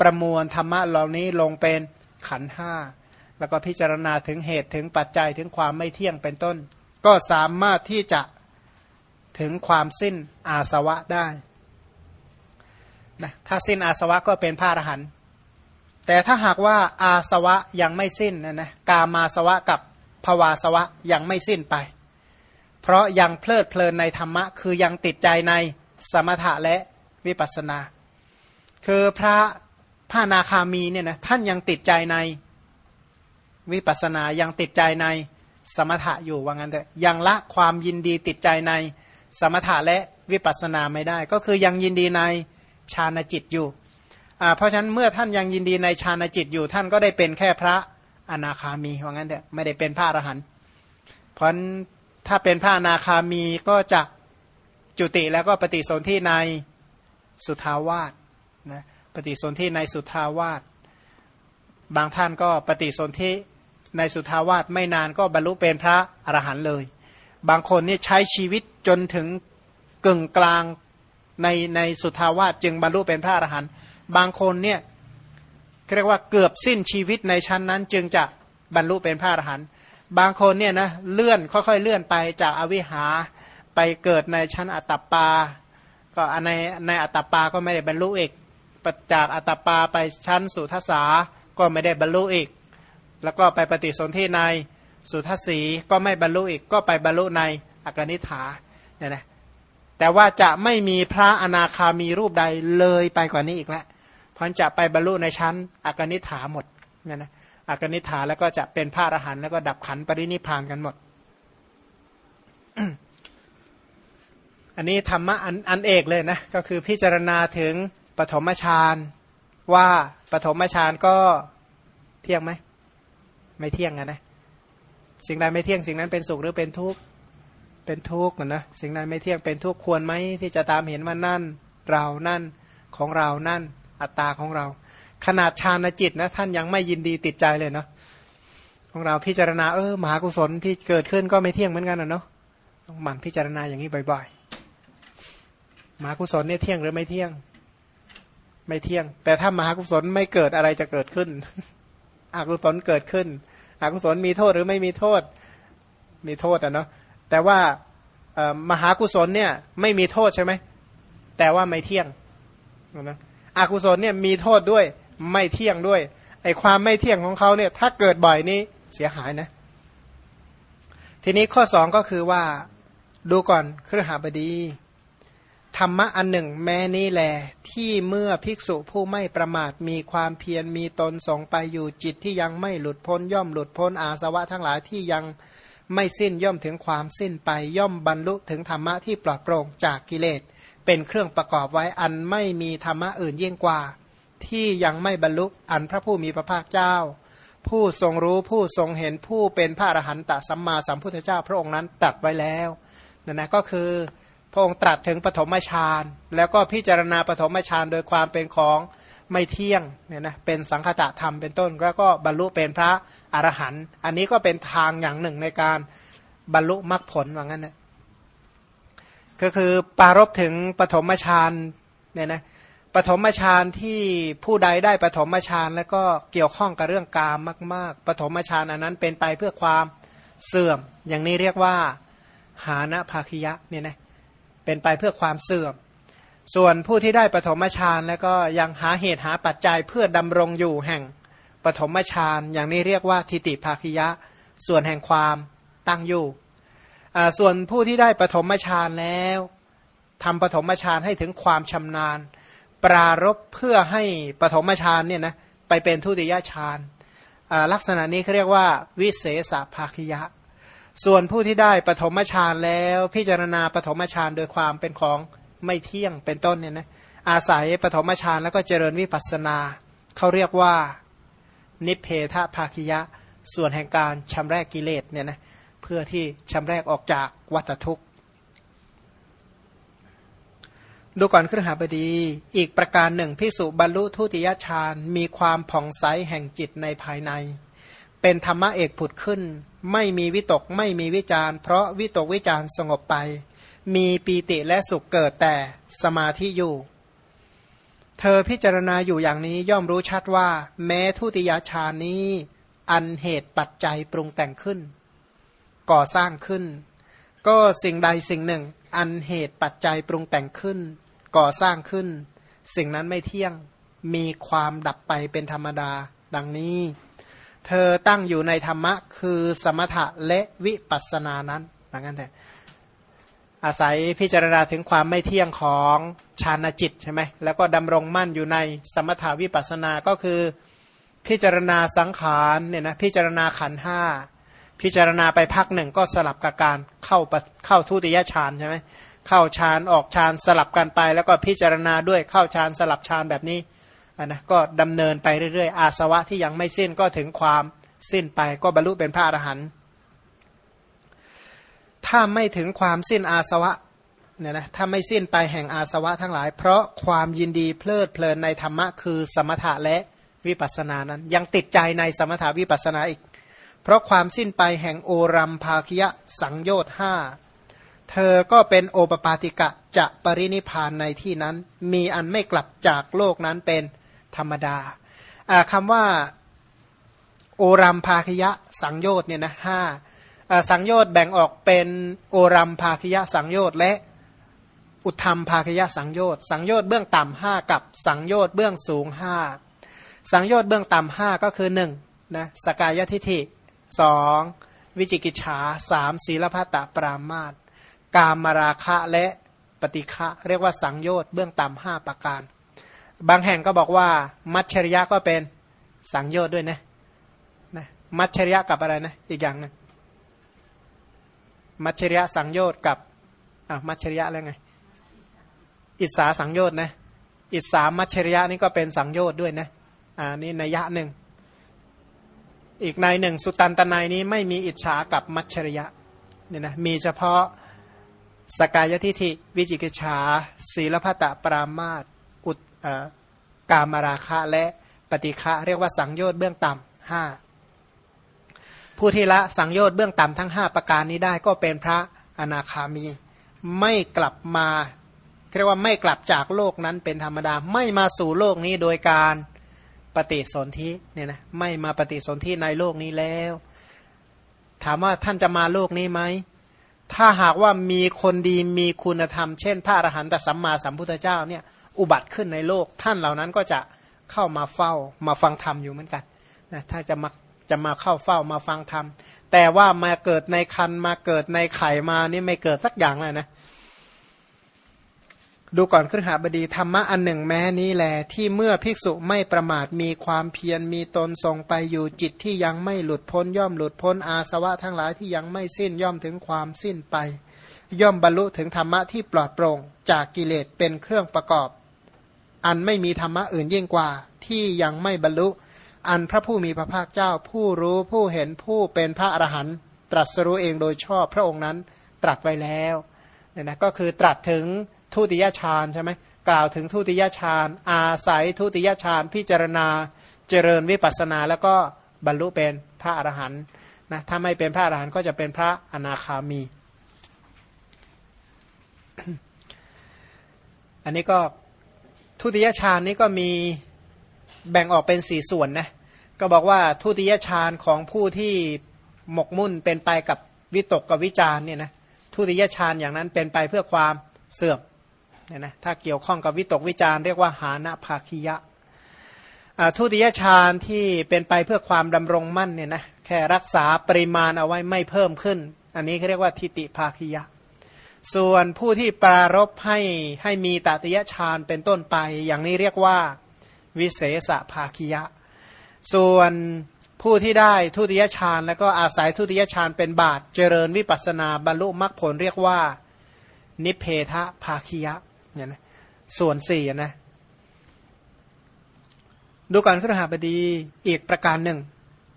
ประมวลธรรมะเหล่านี้ลงเป็นขันห้าแล้วก็พิจารณาถึงเหตุถึงปัจจัยถึงความไม่เที่ยงเป็นต้น ก็สามารถที่จะถึงความสิ้นอาสวะได้นะถ้าสิ้นอาสวะก็เป็นพระอรหันต์ แต่ถ้าหากว่าอาสวะยังไม่สิ้นนะนะกามาสวะกับภวาสวะยังไม่สิ้นไป เพราะยังเพลิดเพลินในธรรมะ คือยังติดใจในสมถะและวิปัสสนา คือพระพระนาคามีเนี่ยนะท่านยังติดใจในวิปัสสนายังติดใจในสมถะอยู่ว่างั้นแต่ยังละความยินดีติดใจในสมถะและวิปัสสนาไม่ได้ ก็คือยังยินดีในฌานจิตอยู่ เพราะฉะนั้นเมื่อท่านยังยินดีในฌานจิตอยู่ท่านก็ได้เป็นแค่พระอนาคามีว่างั้นแต่ไม่ได้เป็นพระอรหันต์เพราะถ้าเป็นพระอนาคามีก็จะจุติแล้วก็ปฏิสนธิในสุทาวาสนะปฏิสนธิในสุทาวาสบางท่านก็ปฏิสนธิในสุทาวาสไม่นานก็บรรลุเป็นพระอรหันต์เลย บางคนนี่ใช้ชีวิตจนถึงกึ่งกลางในในสุทาวาสจึงบรรลุเป็นพระอรหันต์ บางคนเนี่ยเรียกว่าเกือบสิ้นชีวิตในชั้นนั้น จึงจะบรรลุเป็นพระอรหันต์บางคนเนี่ยนะเลื่อนค่อยๆเลื่อนไปจากอวิหาไปเกิดในชั้นอัตตปา ก็ในในอัตตปาก็ไม่ได้บรรลุอีกจากอัตตปาไปชั้นสุทสาก็ไม่ได้บรรลุอีก แล้วก็ไปปฏิสนธิในสุทศีก็ไม่บรรลุอีกก็ไปบรรลุในอกนิฐาเนี่ยนะแต่ว่าจะไม่มีพระอนาคามีรูปใดเลยไปกว่านี้อีกแล้ว พราะจะไปบรรลุในชั้นอกนิฐาหมดเนี่ยนะอกนิฐาแล้วก็จะเป็นพระอรหันต์แล้วก็ดับขันปรินิพานกันหมด อันนี้ธรรมะอันอันเอกเลยนะ ก็คือพิจารณาถึงปฐมฌานว่าปฐมฌานก็เที่ยงไหมไม่เที่ยงนะสิ่งใดไม่เที่ยงสิ่งนั้นเป็นสุขหรือเป็นทุกข์เป็นทุกข์นะสิ่งใดไม่เที่ยงเป็นทุกข์ควรไหมที่จะตามเห็นว่านั่น เรานั่นของเรานั่น อัตตาของเรา ขนาดฌานจิตนะท่านยังไม่ยินดีติดใจเลยเนาะของเราพิจารณาเออมหากุศลที่เกิดขึ้นก็ไม่เที่ยงเหมือนกันนะเนาะต้องหมั่นพิจารณาอย่างนี้บ่อยๆมหากุศลเนี่ยเที่ยงหรือไม่เที่ยง ไม่เที่ยง แต่ถ้ามหากุศลไม่เกิดอะไรจะเกิดขึ้นอกุศลเกิดขึ้นอกุศลมีโทษหรือไม่มีโทษ มีโทษอะเนาะแต่ว่ามหากุศลเนี่ยไม่มีโทษใช่ไหมแต่ว่าไม่เที่ยงนะ อกุศลเนี่ยมีโทษด้วยไม่เที่ยงด้วยไอความไม่เที่ยงของเขาเนี่ยถ้าเกิดบ่อยนี้เสียหายนะ ทีนี้ข้อสองก็คือว่าดูก่อนเครือหาบดี ธรรมะอันหนึ่ง แม้นี้แหลที่เมื่อภิกษุผู้ไม่ประมาทมีความเพียรมีตนส่งไปอยู่จิตที่ยังไม่หลุดพ้นย่อมหลุดพ้นอาสวะทั้งหลายที่ยังไม่สิ้นย่อมถึงความสิ้นไปย่อมบรรลุถึงธรรมะที่ปลอดโปร่งจากกิเลส เป็นเครื่องประกอบไว้อันไม่มีธรรมะอื่นยิ่งกว่า ที่ยังไม่บรรลุอันพระผู้มีพระภาคเจ้า ผู้ทรงรู้ผู้ทรงเห็นผู้เป็นพระอรหันตสัมมาสัมพุทธเจ้า พระองค์นั้นตัดไว้แล้วนั่นนะก็คือพระองค์ตรัสถึงปฐมฌานแล้วก็พิจารณาปฐมฌานโดยความเป็นของไม่เที่ยงเนี่ยนะเป็นสังคตะธรรมเป็นต้นแล้วก็บรรลุเป็นพระอรหันต์อันนี้ก็เป็นทางอย่างหนึ่งในการบรรลุมรรคผลว่างั้นนะ ก็คือปารบถึงปฐมฌานเนี่ยนะปฐมฌานที่ผู้ใดได้ปฐมฌานแล้วก็เกี่ยวข้องกับเรื่องกามมาก ๆ ปฐมฌานอันนั้นเป็นไปเพื่อความเสื่อม อย่างนี้เรียกว่าหานะภาคิยะเนี่ยนะเป็นไปเพื่อความเสื่อม ส่วนผู้ที่ได้ปฐมฌานแล้วก็ยังหาเหตุหาปัจจัยเพื่อดำรงอยู่แห่งปฐมฌานอย่างนี้เรียกว่าทิฏฐิภาคิยะ ส่วนแห่งความตั้งอยู่ ส่วนผู้ที่ได้ปฐมฌานแล้วทำปฐมฌานให้ถึงความชำนาญ ปรารบเพื่อให้ปฐมฌานเนี่ยนะไปเป็นทุติยฌานลักษณะนี้เขาเรียกว่า วิเศษภาคิยะ ส่วนผู้ที่ได้ปฐมฌานแล้วพิจารณาปฐมฌานโดยความเป็นของไม่เที่ยงเป็นต้นเนี่ยนะอาศัยปฐมฌานแล้วก็เจริญวิปัสสนา เขาเรียกว่า นิเพทภาคิยะ ส่วนแห่งการชำแรกกิเลสเนี่ยนะ พื่อที่ชำแรกออกจากวัฏทุกข์ ดูก่อนครหาบดี อีกประการหนึ่งพิสุบรรลุทุติยฌานมีความผ่องใสแห่งจิตในภายใน เป็นธรรมะเอกผุดขึ้น ไม่มีวิตกไม่มีวิจารเพราะวิตกวิจารสงบไป มีปีติและสุขเกิดแต่สมาธิอยู่เธอพิจารณาอยู่อย่างนี้ย่อมรู้ชัดว่า แม้ทุติยชานี้ อันเหตุปัจจัยปรุงแต่งขึ้น ก่อสร้างขึ้น ก็สิ่งใดสิ่งหนึ่ง อันเหตุปัจจัยปรุงแต่งขึ้น ก่อสร้างขึ้น สิ่งนั้นไม่เที่ยงมีความดับไปเป็นธรรมดา ดังนี้ เธอตั้งอยู่ในธรรมะ คือสมถะและวิปัสสนานั้นดังนั้นแต่อาศัยพิจารณาถึงความไม่เที่ยงของฌานจิตใช่ไหมแล้วก็ดำรงมั่นอยู่ในสมถาวิปัสสนาก็คือ พิจารณาสังขารเนี่ยนะพิจารณาขันห้า พิจารณาไปพักหนึ่งก็สลับกับการเข้าเข้าทุติยฌานใช่ไหมเข้าฌานออกฌานสลับกันไป แล้วก็พิจารณาด้วยเข้าฌานสลับฌานแบบนี้นะก็ดำเนินไปเรื่อยๆ อาสวะที่ยังไม่สิ้นก็ถึงความสิ้นไปก็บรรลุเป็นพระอรหันต์ถ้าไม่ถึงความสิ้นอาสวะเนี่ยนะถ้าไม่สิ้นไปแห่งอาสวะทั้งหลาย เพราะความยินดีเพลิดเพลินในธรรมะคือสมถะและวิปัสสนานั้น ยังติดใจในสมถะวิปัสสนาอีก เพราะความสิ้นไปแห่งโอรัมภาคิยะสังโยชน์ห้าเธอก็เป็นโอปปาติกะจะปรินิพานในที่นั้น มีอันไม่กลับจากโลกนั้นเป็นธรรมดาคำว่าโอรัมภาคยะสังโยชน์เนี่ยนะห้าสังโยชน์แบ่งออกเป็นโอรัมภาคยะสังโยชน์และอุทธรรมภาคยะสังโยชน์สังโยชน์เบื้องต่ำห้ากับสังโยชน์เบื้องสูงห้าสังโยชน์เบื้องต่ำห้าก็คือหนึ่งนะสกายทิฐิ สองวิจิกิจฉาสามศีลพัตตปรามาตกามราคะและปฏิฆะเรียกว่าสังโยชน์เบื้องต่ำห้าประการ บางแห่งก็บอกว่า มัชชริยะก็เป็นสังโยชน์ด้วยนะนะมัชชริยะกับอะไรนะอีกอย่างนึงมัชชริยะสังโยชน์กับอะมัชชริยะแล้วไง อิสาสังโยชน์นะอิสามัชชริยะนี่ก็เป็นสังโยชน์ด้วยนะอ่านี่นัยยะหนึ่ง อีกในหนึ่ง สุตันตนายนี้ไม่มีอิจฉากับมัชชริยะเนี่ยนะมีเฉพาะสกายทิฐิวิจิกิจฉาศีลพัตะปรามาตอุตกามราคะและปฏิฆะเรียกว่าสังโยชน์เบื้องต่ำห้าผู้ที่ละสังโยชน์เบื้องต่ำทั้ง 5 ประการนี้ได้ก็เป็นพระอนาคามี ไม่กลับมาเรียกว่าไม่กลับจากโลกนั้นเป็นธรรมดา ไม่มาสู่โลกนี้โดยการ ปฏิสนธิเนี่ยนะไม่มาปฏิสนธิในโลกนี้แล้ว ถามว่าท่านจะมาโลกนี้ไหมถ้าหากว่ามีคนดีมีคุณธรรม เช่น พระอรหันตสัมมาสัมพุทธเจ้าเนี่ยอุบัติขึ้นในโลก ท่านเหล่านั้นก็จะเข้ามาเฝ้ามาฟังธรรมอยู่เหมือนกันนะถ้าจะมาจะมาเข้าเฝ้ามาฟังธรรมแต่ว่ามาเกิดในคันมาเกิดในไข่มานี่ไม่เกิดสักอย่างเลยนะ ดูก่อนขึ้นหาบดีธรรมะอันหนึ่งแม้นี้แหละที่เมื่อภิกษุไม่ประมาทมีความเพียรมีตนทรงไปอยู่จิตที่ยังไม่หลุดพ้นย่อมหลุดพ้นอาสวะทั้งหลายที่ยังไม่สิ้นย่อมถึงความสิ้นไป ย่อมบรรลุถึงธรรมะที่ปลอดโปร่งจากกิเลสเป็นเครื่องประกอบ อันไม่มีธรรมะอื่นยิ่งกว่า ที่ยังไม่บรรลุ อันพระผู้มีพระภาคเจ้าผู้รู้ผู้เห็นผู้เป็นพระอรหันต์ตรัสรู้เองโดยชอบพระองค์นั้นตรัสไว้แล้วเนี่ยนะก็คือตรัสถึง ทุติยฌานใช่ไหมกล่าวถึงทุติยฌานอาศัยทุติยฌานพิจารณาเจริญวิปัสนา แล้วก็บรรลุเป็นพระอรหันต์นะถ้าไม่เป็นพระอรหันต์ก็จะเป็นพระอนาคามี อันนี้ก็ทุติยฌานนี้ก็มีแบ่งออกเป็นสี่ส่วนนะก็บอกว่าทุติยฌานของผู้ที่หมกมุ่นเป็นไปกับวิตกกับวิจารเนี่ยนะทุติยฌานอย่างนั้นเป็นไปเพื่อความเสื่อม เนี่ยนะถ้าเกี่ยวข้องกับวิตกวิจารเรียกว่าหานะภาคิยะทุติยฌานที่เป็นไปเพื่อความดำรงมั่นเนี่ยนะแค่รักษาปริมาณเอาไว้ไม่เพิ่มขึ้น อันนี้เขาเรียกว่าทิติภาคิยะ ส่วนผู้ที่ปรารบให้ให้มีตติยฌานเป็นต้นไป อย่างนี้เรียกว่าวิเศษภาคียะ ส่วนผู้ที่ได้ทุติยฌานแล้วก็อาศัยทุติยฌานเป็นบาตเจริญวิปัสนาบรรลุมรรคผลเรียกว่า นิเพทะภาคียะ เนี่ยนะส่วนสี่นะดูการขึ้นหาบดีอีกประการหนึ่ง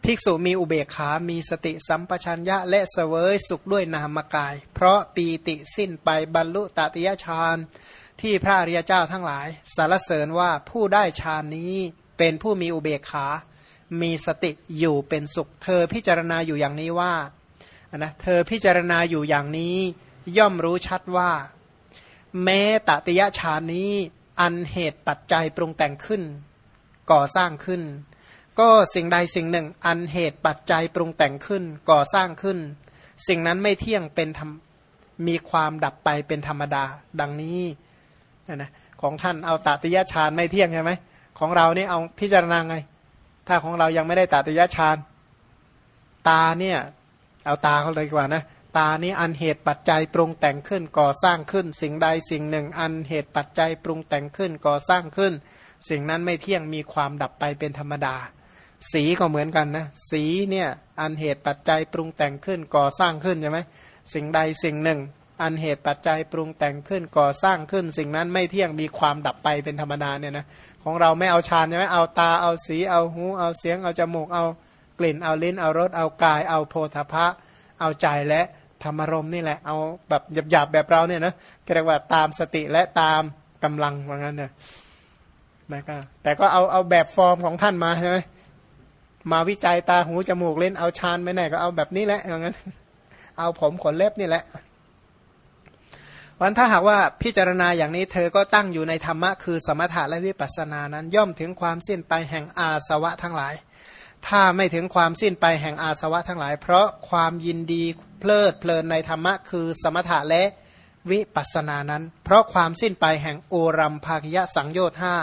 ภิกษุมีอุเบกขา มีสติสัมปชัญญะและเสวยสุขด้วยนามกาย เพราะปีติสิ้นไปบรรลุตติยฌานที่พระอริยเจ้าทั้งหลาย สารเสริญว่าผู้ได้ฌานนี้เป็นผู้มีอุเบกขา มีสติอยู่เป็นสุข เธอพิจารณาอยู่อย่างนี้ว่านะเธอพิจารณาอยู่อย่างนี้ ย่อมรู้ชัดว่า แม้ตติยะฌานนี้อันเหตุปัจจัยปรุงแต่งขึ้น ก่อสร้างขึ้น ก็สิ่งใดสิ่งหนึ่ง อันเหตุปัจจัยปรุงแต่งขึ้น ก่อสร้างขึ้น สิ่งนั้นไม่เที่ยงเป็นธรรมมีความดับไปเป็นธรรมดาดังนี้นะนะของท่านเอาตติยะฌานไม่เที่ยงใช่ไหมของเรานี่เอาพิจารณาไง ถ้าของเรายังไม่ได้ตติยะฌานตาเนี่ย เอาตาเขาเลยกว่านะ ตานี้อันเหตุปัจจัยปรุงแต่งขึ้นก่อสร้างขึ้น สิ่งใดสิ่งหนึ่ง อันเหตุปัจจัยปรุงแต่งขึ้นก่อสร้างขึ้น สิ่งนั้นไม่เที่ยงมีความดับไปเป็นธรรมดา สีก็เหมือนกันนะ สีเนี่ยอันเหตุปัจจัยปรุงแต่งขึ้นก่อสร้างขึ้นใช่ไหมสิ่งใดสิ่งหนึ่ง อันเหตุปัจจัยปรุงแต่งขึ้นก่อสร้างขึ้น สิ่งนั้นไม่เที่ยงมีความดับไปเป็นธรรมดาเนี่ยนะของเราไม่เอาฌานใช่ไหมเอาตาเอาสีเอาหูเอาเสียงเอาจมูกเอากลิ่นเอาลิ้นเอารสเอากายเอาโพธพะ เอาใจและ ธรรมรมนี่แหละเอาแบบหยาบๆแบบเราเนี่ยนะเรียกว่าตามสติและตามกำลังว่างั้นเนอะนะก็แต่ก็เอาเอาแบบฟอร์มของท่านมาใช่ไหมมาวิจัยตาหูจมูกเล่นเอาชานไม่แน่ก็เอาแบบนี้แหละอย่างั้น เอาผมขนเล็บนี่แหละวันถ้าหากว่าพิจารณาอย่างนี้เธอก็ตั้งอยู่ในธรรมะคือสมถะและวิปัสสนานั้นย่อมถึงความสิ้นไปแห่งอาสวะทั้งหลาย ถ้าไม่ถึงความสิ้นไปแห่งอาสวะทั้งหลาย เพราะความยินดี เพลิดเพลินในธรรมะคือสมถะและวิปัสสนานั้น เพราะความสิ้นไปแห่งโอรัมภาคยะสังโยชน์ห้า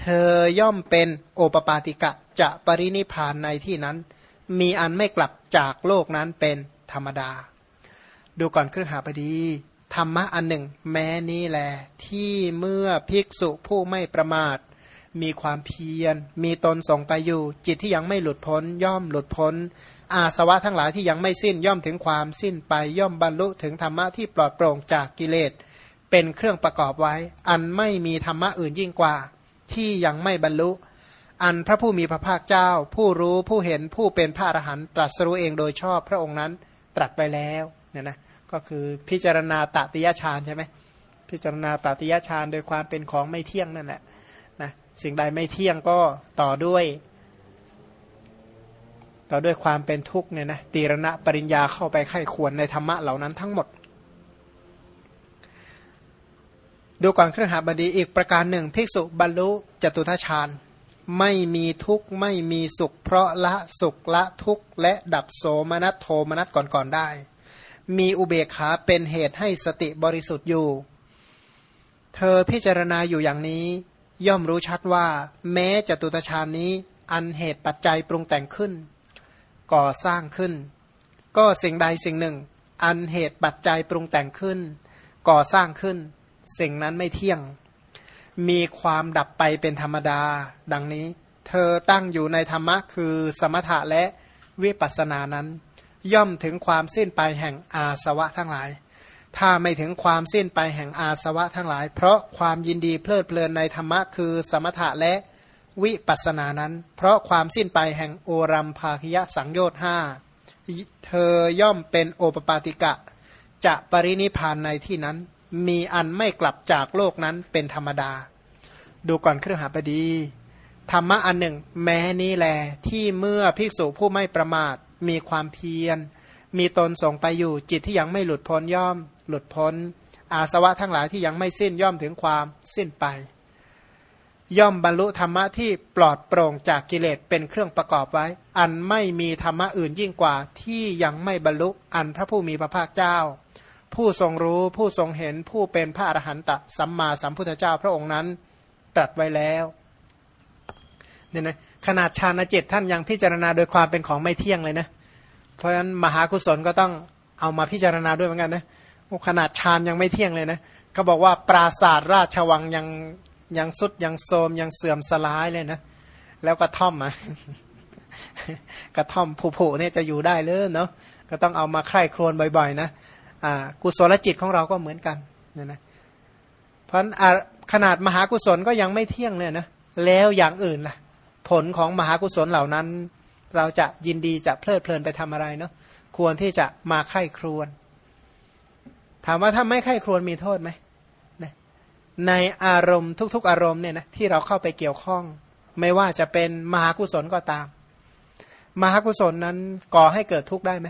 เธอย่อมเป็นโอปปาติกะจะปรินิพานในที่นั้น มีอันไม่กลับจากโลกนั้นเป็นธรรมดา ดูก่อนเครื่องหาพอดีธรรมะอันหนึ่ง แม้นี้แหละที่เมื่อภิกษุผู้ไม่ประมาท มีความเพียร มีตนส่งไปอยู่ จิตที่ยังไม่หลุดพ้น ย่อมหลุดพ้น อาสวะทั้งหลายที่ยังไม่สิ้นย่อมถึงความสิ้นไปย่อมบรรลุถึงธรรมะที่ปลอดโปร่งจากกิเลสเป็นเครื่องประกอบไว้ อันไม่มีธรรมะอื่นยิ่งกว่า ที่ยังไม่บรรลุ อันพระผู้มีพระภาคเจ้า ผู้รู้ผู้เห็นผู้เป็นพระอรหันต์ตรัสรู้เองโดยชอบพระองค์นั้นตรัสไปแล้วเนี่ยนะก็คือพิจารณาตติยฌานใช่ไหมพิจารณาตติยฌานโดยความเป็นของไม่เที่ยงนั่นแหละนะสิ่งใดไม่เที่ยงก็ต่อด้วย ต่อด้วยความเป็นทุกข์เนี่ยนะตีรณะปริญญาเข้าไปไข้ควรในธรรมะเหล่านั้นทั้งหมด ดูก่อนเครื่องหาบดีอีกประการหนึ่งภิกษุบรรลุจตุทัชฌานไม่มีทุกข์ไม่มีสุข เพราะละสุขละทุกข์และดับโสมนัสโทมนัสก่อนๆได้ มีอุเบกขาเป็นเหตุให้สติบริสุทธิ์อยู่ เธอพิจารณาอยู่อย่างนี้ ย่อมรู้ชัดว่า แม้จตุตฌานนี้อันเหตุปัจจัยปรุงแต่งขึ้น ก่อสร้างขึ้น ก็สิ่งใดสิ่งหนึ่ง อันเหตุปัจจัยปรุงแต่งขึ้น ก่อสร้างขึ้น สิ่งนั้นไม่เที่ยง มีความดับไปเป็นธรรมดา ดังนี้ เธอตั้งอยู่ในธรรมะคือสมถะและวิปัสสนานั้น ย่อมถึงความสิ้นไปแห่งอาสวะทั้งหลาย ถ้าไม่ถึงความสิ้นไปแห่งอาสวะทั้งหลาย เพราะความยินดีเพลิดเพลินในธรรมะคือสมถะและ วิปัสนานั้น เพราะความสิ้นไปแห่งโอรัมภาคยะสังโยชน์ห้าเธอย่อมเป็นโอปปาติกะ จะปรินิพานในที่นั้น มีอันไม่กลับจากโลกนั้นเป็นธรรมดา ดูก่อนเครื่องหาบดี ธรรมะอันหนึ่ง แม้นี้แลที่เมื่อภิกษุผู้ไม่ประมาท มีความเพียร มีตนส่งไปอยู่จิตที่ยังไม่หลุดพ้นย่อม หลุดพ้น อาสวะทั้งหลายที่ยังไม่สิ้นย่อมถึงความสิ้นไป ย่อมบรรลุธรรมะที่ปลอดโปร่งจากกิเลสเป็นเครื่องประกอบไว้ อันไม่มีธรรมะอื่นยิ่งกว่าที่ยังไม่บรรลุอันพระผู้มีพระภาคเจ้า ผู้ทรงรู้ผู้ทรงเห็นผู้เป็นพระอรหันตสัมมาสัมพุทธเจ้าพระองค์นั้นตรัสไว้แล้วเนี่ยนะขนาดฌานจิตท่านยังพิจารณาโดยความเป็นของไม่เที่ยงเลยนะ เพราะฉะนั้นมหากุศลก็ต้องเอามาพิจารณาด้วยเหมือนกันนะขนาดฌานยังไม่เที่ยงเลยนะเขาบอกว่าปราศาสตร์ราชวังยัง ยังสุดยังโทมยังเสื่อมสลายเลยนะ แล้วกระท่อมอะกระท่อมผุๆเนี่ยจะอยู่ได้เลยเนาะก็ต้องเอามาใคร่ครวญบ่อยๆนะอ่ากุศลจิตของเราก็เหมือนกันเนี่ยนะเพราะขนาดมหากุศลก็ยังไม่เที่ยงเลยนะแล้วอย่างอื่นล่ะ ผลของมหากุศลเหล่านั้น เราจะยินดีจะเพลิดเพลินไปทำอะไรเนาะควรที่จะมาไข้ครวญถามว่าถ้าไม่ไข้ครวญมีโทษไหม ในอารมณ์ทุก ๆ อารมณ์เนี่ยนะที่เราเข้าไปเกี่ยวข้อง ไม่ว่าจะเป็นมหากุศลก็ตาม มหากุศลนั้นก่อให้เกิดทุกข์ได้ไหม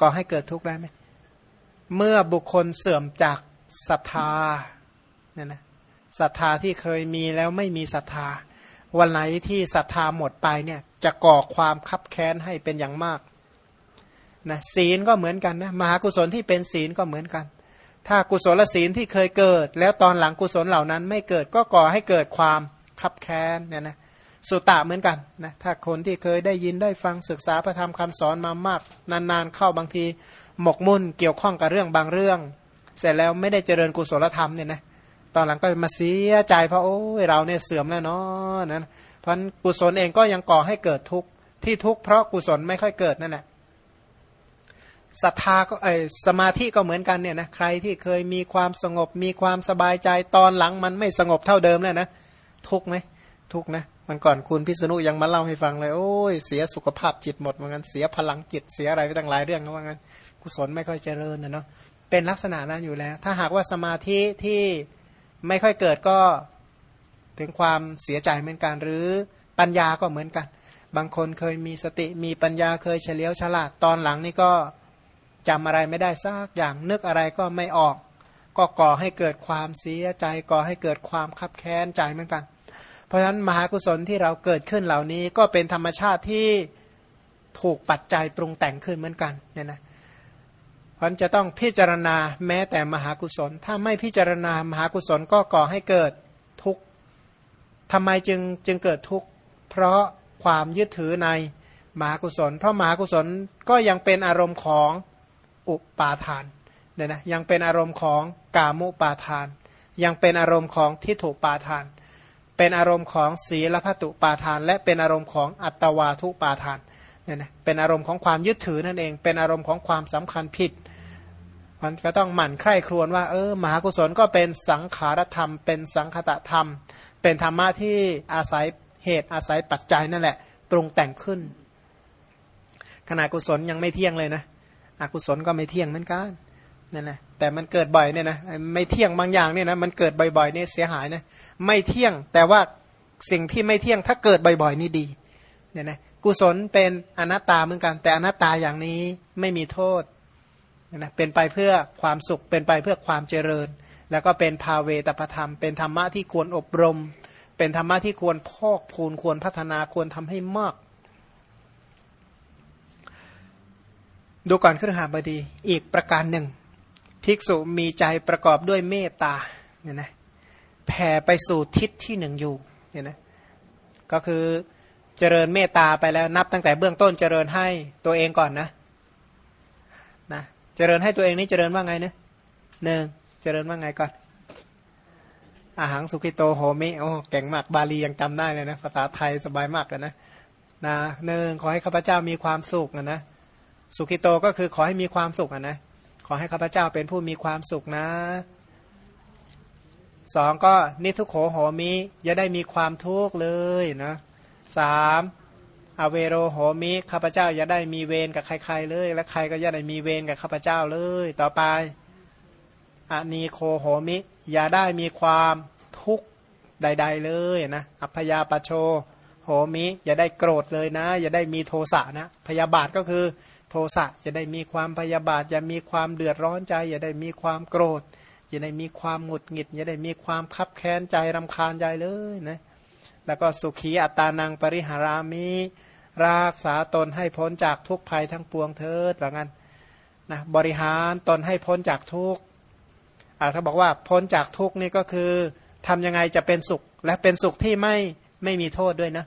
ก่อให้เกิดทุกข์ได้ไหมเมื่อบุคคลเสื่อมจากศรัทธาเนี่ยนะศรัทธาที่เคยมีแล้วไม่มีศรัทธา วันไหนที่ศรัทธาหมดไปเนี่ยจะก่อความคับแค้นให้เป็นอย่างมากนะศีลก็เหมือนกันนะมหากุศลที่เป็นศีลก็เหมือนกัน ถ้ากุศลศีลที่เคยเกิด แล้วตอนหลังกุศลเหล่านั้นไม่เกิดก็ก่อให้เกิดความคับแค้นเนี่ยนะสุตะเหมือนกันนะถ้าคนที่เคยได้ยินได้ฟังศึกษาพระธรรมคำสอนมามาก นานๆเข้าบางทีหมกมุ่นเกี่ยวข้องกับเรื่องบางเรื่อง เสร็จแล้วไม่ได้เจริญกุศลธรรมเนี่ยนะตอนหลังก็มาเสียใจเพราะโอ้ยเราเนี่ยเสื่อมแล้วเนาะนะเพราะกุศลเองก็ยังก่อให้เกิดทุกข์ที่ทุกข์เพราะกุศลไม่ค่อยเกิดนั่นแหละ ศรัทธาก็ไอสมาธิก็เหมือนกันเนี่ยนะใครที่เคยมีความสงบมีความสบายใจตอนหลังมันไม่สงบเท่าเดิมแล้วนะทุกไหมทุกนะมันก่อนคุณพิษณุยังมาเล่าให้ฟังเลยโอ้ยเสียสุขภาพจิตหมดเหมือนกันเสียพลังจิตเสียอะไรไปตั้งหลายเรื่องนะว่างั้นกุศลไม่ค่อยเจริญนะเนาะเป็นลักษณะนั้นอยู่แล้ว ถ้าหากว่าสมาธิที่ไม่ค่อยเกิดก็ถึงความเสียใจเหมือนกัน หรือปัญญาก็เหมือนกัน บางคนเคยมีสติมีปัญญาเคยเฉลียวฉลาดตอนหลังนี่ก็ จำอะไรไม่ได้ซากอย่างนึกอะไรก็ไม่ออก ก็ก่อให้เกิดความเสียใจก่อให้เกิดความคับแค้นใจเหมือนกัน เพราะฉะนั้นมหากุศลที่เราเกิดขึ้นเหล่านี้ก็เป็นธรรมชาติที่ถูกปัจจัยปรุงแต่งขึ้นเหมือนกันเนี่ยนะเพราะจะต้องพิจารณาแม้แต่มหากุศล ถ้าไม่พิจารณามหากุศลก็ก่อให้เกิดทุกข์ทำไมจึงจึงเกิดทุกข์เพราะความยึดถือในมหากุศล เพราะมหากุศลก็ยังเป็นอารมณ์ของ อุปาทานเนี่ยนะยังเป็นอารมณ์ของกามุปาทาน ยังเป็นอารมณ์ของทิฏฐุปาทาน เป็นอารมณ์ของศีลพัตุปาทาน และเป็นอารมณ์ของอัตวาทุปาทานเนี่ยนะเป็นอารมณ์ของความยึดถือนั่นเอง เป็นอารมณ์ของความสำคัญผิดมันก็ต้องหมั่นใคร่ครวญว่าเออมหากุศลก็เป็นสังขารธรรม เป็นสังคตธรรม เป็นธรรมะที่อาศัยเหตุอาศัยปัจจัยนั่นแหละ ปรุงแต่งขึ้นขณะกุศลยังไม่เที่ยงเลยนะ อกุศลก็ไม่เที่ยงเหมือนกันนั่นแหละแต่มันเกิดบ่อยเนี่ยนะไม่เที่ยงบางอย่างเนี่ยนะมันเกิดบ่อยๆเนี่ยเสียหายนะไม่เที่ยงแต่ว่าสิ่งที่ไม่เที่ยงถ้าเกิดบ่อยๆนี่ดีเนี่ยนะกุศลเป็นอนัตตาเหมือนกัน แต่อนัตตาอย่างนี้ไม่มีโทษนะเป็นไปเพื่อความสุขเป็นไปเพื่อความเจริญ แล้วก็เป็นภาเวตประธรรม เป็นธรรมะที่ควรอบรม เป็นธรรมะที่ควรพอกพูนควรพัฒนาควรทำให้มาก ดูก่อนขึ้นหาบดี อีกประการหนึ่ง ภิกษุมีใจประกอบด้วยเมตตาเนี่ยนะแผ่ไปสู่ทิศที่หนึ่งอยู่เนี่ยนะก็คือเจริญเมตตาไปแล้วนับตั้งแต่เบื้องต้นเจริญให้ตัวเองก่อนนะนะเจริญให้ตัวเองนี่เจริญว่าไงเนะหนึ่งเจริญว่าไงก่อนอาหารสุขิโตโหมิโอ้เก่งมากบาลียังจำได้เลยนะภาษาไทยสบายมากเลยนะนะหนึ่งขอให้ข้าพเจ้ามีความสุขนะนะ สุขิโตก็คือขอให้มีความสุขนะ ขอให้ข้าพเจ้าเป็นผู้มีความสุขนะสองก็นิทุโขโหมิอย่าได้มีความทุกข์เลยนะสามอเวโรโหมิข้าพเจ้าอย่าได้มีเวรกับใครๆเลย และใครก็อย่าได้มีเวรกับข้าพเจ้าเลย ต่อไปอานีโคโหมิ อย่าได้มีความทุกข์ใด ๆ เลยนะอัพยาปโชโหมิ อย่าได้โกรธเลยนะ อย่าได้มีโทสะนะ พยาบาทก็คือ โทสะจะได้มีความพยาบาทอย่ามีความเดือดร้อนใจ อย่าได้มีความโกรธ อย่าได้มีความหงุดหงิด อย่าได้มีความคับแค้นใจรำคาญใจเลยนะแล้วก็สุขีอัตานังปริหารามิรักษาตนให้พ้นจากทุกภัยทั้งปวงเถิดว่างั้นนะบริหารตนให้พ้นจากทุกอ่าถ้าบอกว่าพ้นจากทุกนี่ก็คือทำยังไงจะเป็นสุข และเป็นสุขที่ไม่ไม่มีโทษด้วยนะ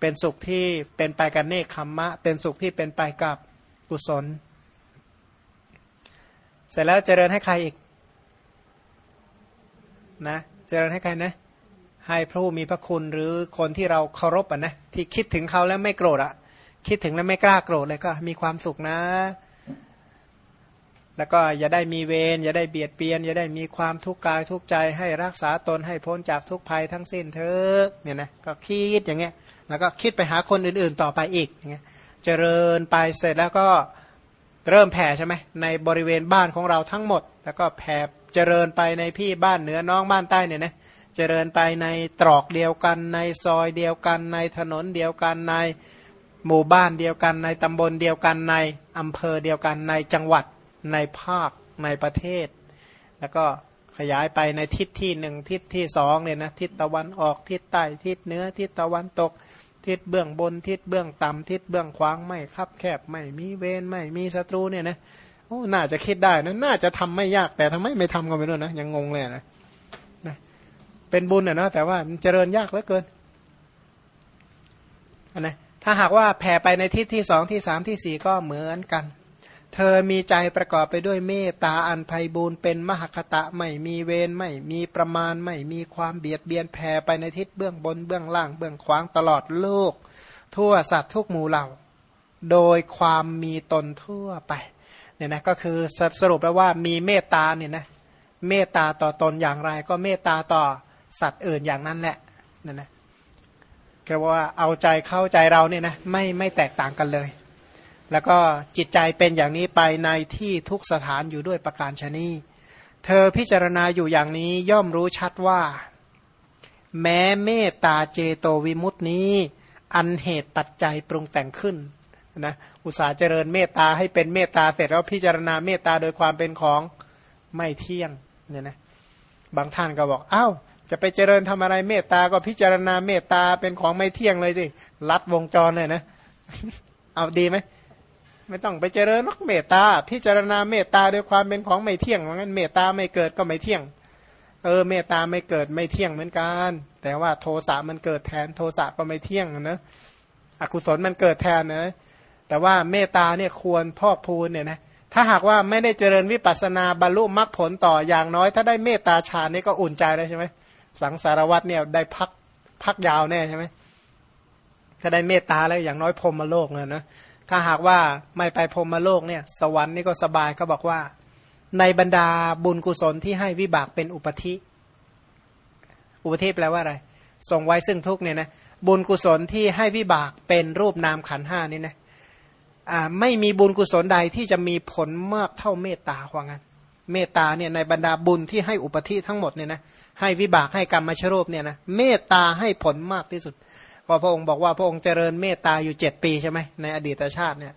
เป็นสุขที่เป็นไปกับเนคขมมะ เป็นสุขที่เป็นไปกับ กุศล เสร็จแล้วเจริญให้ใครอีกนะเจริญให้ใครนะ ให้พระผู้มีพระคุณหรือคนที่เราเคารพอะนะที่คิดถึงเขาแล้วไม่โกรธอะ คิดถึงแล้วไม่กล้าโกรธเลยก็มีความสุขนะ แล้วก็อย่าได้มีเวรอย่าได้เบียดเบียน อย่าได้มีความทุกข์กายทุกข์ใจ ให้รักษาตนให้พ้นจากทุกภัยทั้งสิ้นเถอะเนี่ยนะก็คิดอย่างเงี้ยแล้วก็คิดไปหาคนอื่นๆต่อไปอีกอย่างเงี้ย เจริญไปเสร็จแล้วก็เริ่มแผ่ใช่ไหมในบริเวณบ้านของเราทั้งหมด แล้วก็แผ่เจริญไปในพี่บ้านเหนือน้องบ้านใต้เนี่ยนะเจริญไปในตรอกเดียวกัน ในซอยเดียวกัน ในถนนเดียวกันในหมู่บ้านเดียวกัน ในตำบลเดียวกันในอำเภอเดียวกันในจังหวัดในภาคในประเทศ แล้วก็ขยายไปในทิศที่หนึ่งทิศที่สองเนี่ยนะทิศตะวันออกทิศใต้ทิศเหนือทิศตะวันตก ทิศเบื้องบนทิศเบื้องต่ำทิศเบื้องขวางไม่คับแคบไม่มีเวรไม่มีศัตรูเนี่ยนะโอ้น่าจะคิดได้นะน่าจะทำไม่ยากแต่ทำไมไม่ทำก็ไม่รู้นะยังงงเลยนะนะเป็นบุญอะนะแต่ว่ามันเจริญยากเหลือเกินนะถ้าหากว่าแผ่ไปในทิศที่สองที่สามที่สี่ก็เหมือนกัน เธอมีใจประกอบไปด้วยเมตตาอันไพบูรณ์เป็นมหคตะไม่มีเวรไม่มีประมาณไม่มีความเบียดเบียนแผ่ไปในทิศเบื้องบนเบื้องล่างเบื้องขวางตลอดโลก ทั่วสัตว์ทุกหมู่เหล่า โดยความมีตนทั่วไปเนี่ยนะก็คือสรุปแล้วว่ามีเมตตาเนี่ยนะเมตตาต่อตนอย่างไร ก็เมตตาต่อสัตว์อื่นอย่างนั้นแหละเนี่ยนะแค่ว่าเอาใจเข้าใจเราเนี่ยนะไม่ไม่แตกต่างกันเลย แล้วก็จิตใจเป็นอย่างนี้ไปในที่ทุกสถานอยู่ด้วยประการชนีเธอพิจารณาอยู่อย่างนี้ย่อมรู้ชัดว่า แม้เมตตาเจโตวิมุตินี้ อันเหตุปัจจัยปรุงแต่งขึ้นนะอุตสาห์เจริญเมตตาให้เป็นเมตตาเสร็จแล้วพิจารณาเมตตาโดยความเป็นของไม่เที่ยงเนี่ยนะบางท่านก็บอกอ้าวจะไปเจริญทำอะไรเมตตาก็พิจารณาเมตตาเป็นของไม่เที่ยงเลยสิลัดวงจรเลยนะ เอาดีไหม ไม่ต้องไปเจริญนักเมตตา พิจารณาเมตตาด้วยความเป็นของไม่เที่ยงเพราะงั้นเมตตาไม่เกิดก็ไม่เที่ยง เออเมตตาไม่เกิดไม่เที่ยงเหมือนกัน แต่ว่าโทสะมันเกิดแทนโทสะก็ไม่เที่ยงนะอกุศลมันเกิดแทนนะ แต่ว่าเมตตาเนี่ยควรพอกพูนเนี่ยนะถ้าหากว่าไม่ได้เจริญวิปัสนาบรรลุมรรคผลต่ออย่างน้อย ถ้าได้เมตตาฌานนี่ก็อุ่นใจแล้วใช่ไหมสังสารวัตเนี่ยได้พักพักยาวแน่ใช่ไหมถ้าได้เมตตาแล้วอย่างน้อยพรมมาโลกเนี่ยนะ ถ้าหากว่าไม่ไปพรมโลกเนี่ย สวรรค์นี่ก็สบายก็บอกว่า ในบรรดาบุญกุศลที่ให้วิบากเป็นอุปธิ อุปธิแปลว่าอะไร ส่งไว้ซึ่งทุกเนี่ยนะบุญกุศลที่ให้วิบากเป็นรูปนามขันห้านี่นะไม่มีบุญกุศลใดที่จะมีผลมากเท่าเมตตาว่างั้น เมตตาเนี่ยในบรรดาบุญที่ให้อุปธิทั้งหมดเนี่ยนะให้วิบากให้กรรมมชรูปเนี่ยนะเมตตาให้ผลมากที่สุด พอพระองค์บอกว่าพระองค์เจริญเมตตาอยู่เจ็ดปีใช่ไหมในอดีตชาติเนี่ย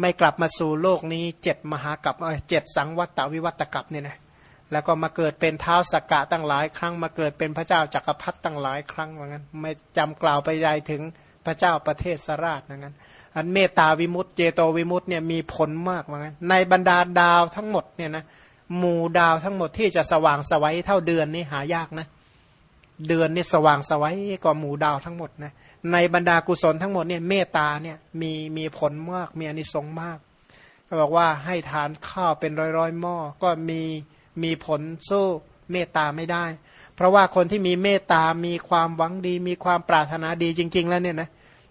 ไม่กลับมาสู่โลกนี้เจ็ดมหากัปเจ็ดสังวัตตวิวัตกับเนี่ยนะแล้วก็มาเกิดเป็นเท้าสกกะตั้งหลายครั้ง มาเกิดเป็นพระเจ้าจักรพรรดิตั้งหลายครั้งว่างั้น ไม่จำกล่าวไปใหญ่ถึงพระเจ้าประเทศสราชว่างั้น อันเมตตาวิมุตเจโตวิมุตเนี่ยมีผลมากว่างั้น ในบรรดาดาวทั้งหมดเนี่ยนะหมู่ดาวทั้งหมดที่จะสว่างสวัยเท่าเดือนนี่หายากนะเเดือนนี่สว่างสวัยกว่าหมู่ดาวทั้งหมดนะในบรรดากุศลทั้งหมดเนี่ยเมตตาเนี่ยมีมีผลมากมีอนิสงส์มากเขาบอกว่าให้ทานข้าวเป็นร้อยร้อยหม้อก็มีมีผลสู้เมตตาไม่ได้ เพราะว่าคนที่มีเมตตามีความหวังดี มีความปรารถนาดีจริง ๆ แล้วเนี่ยนะ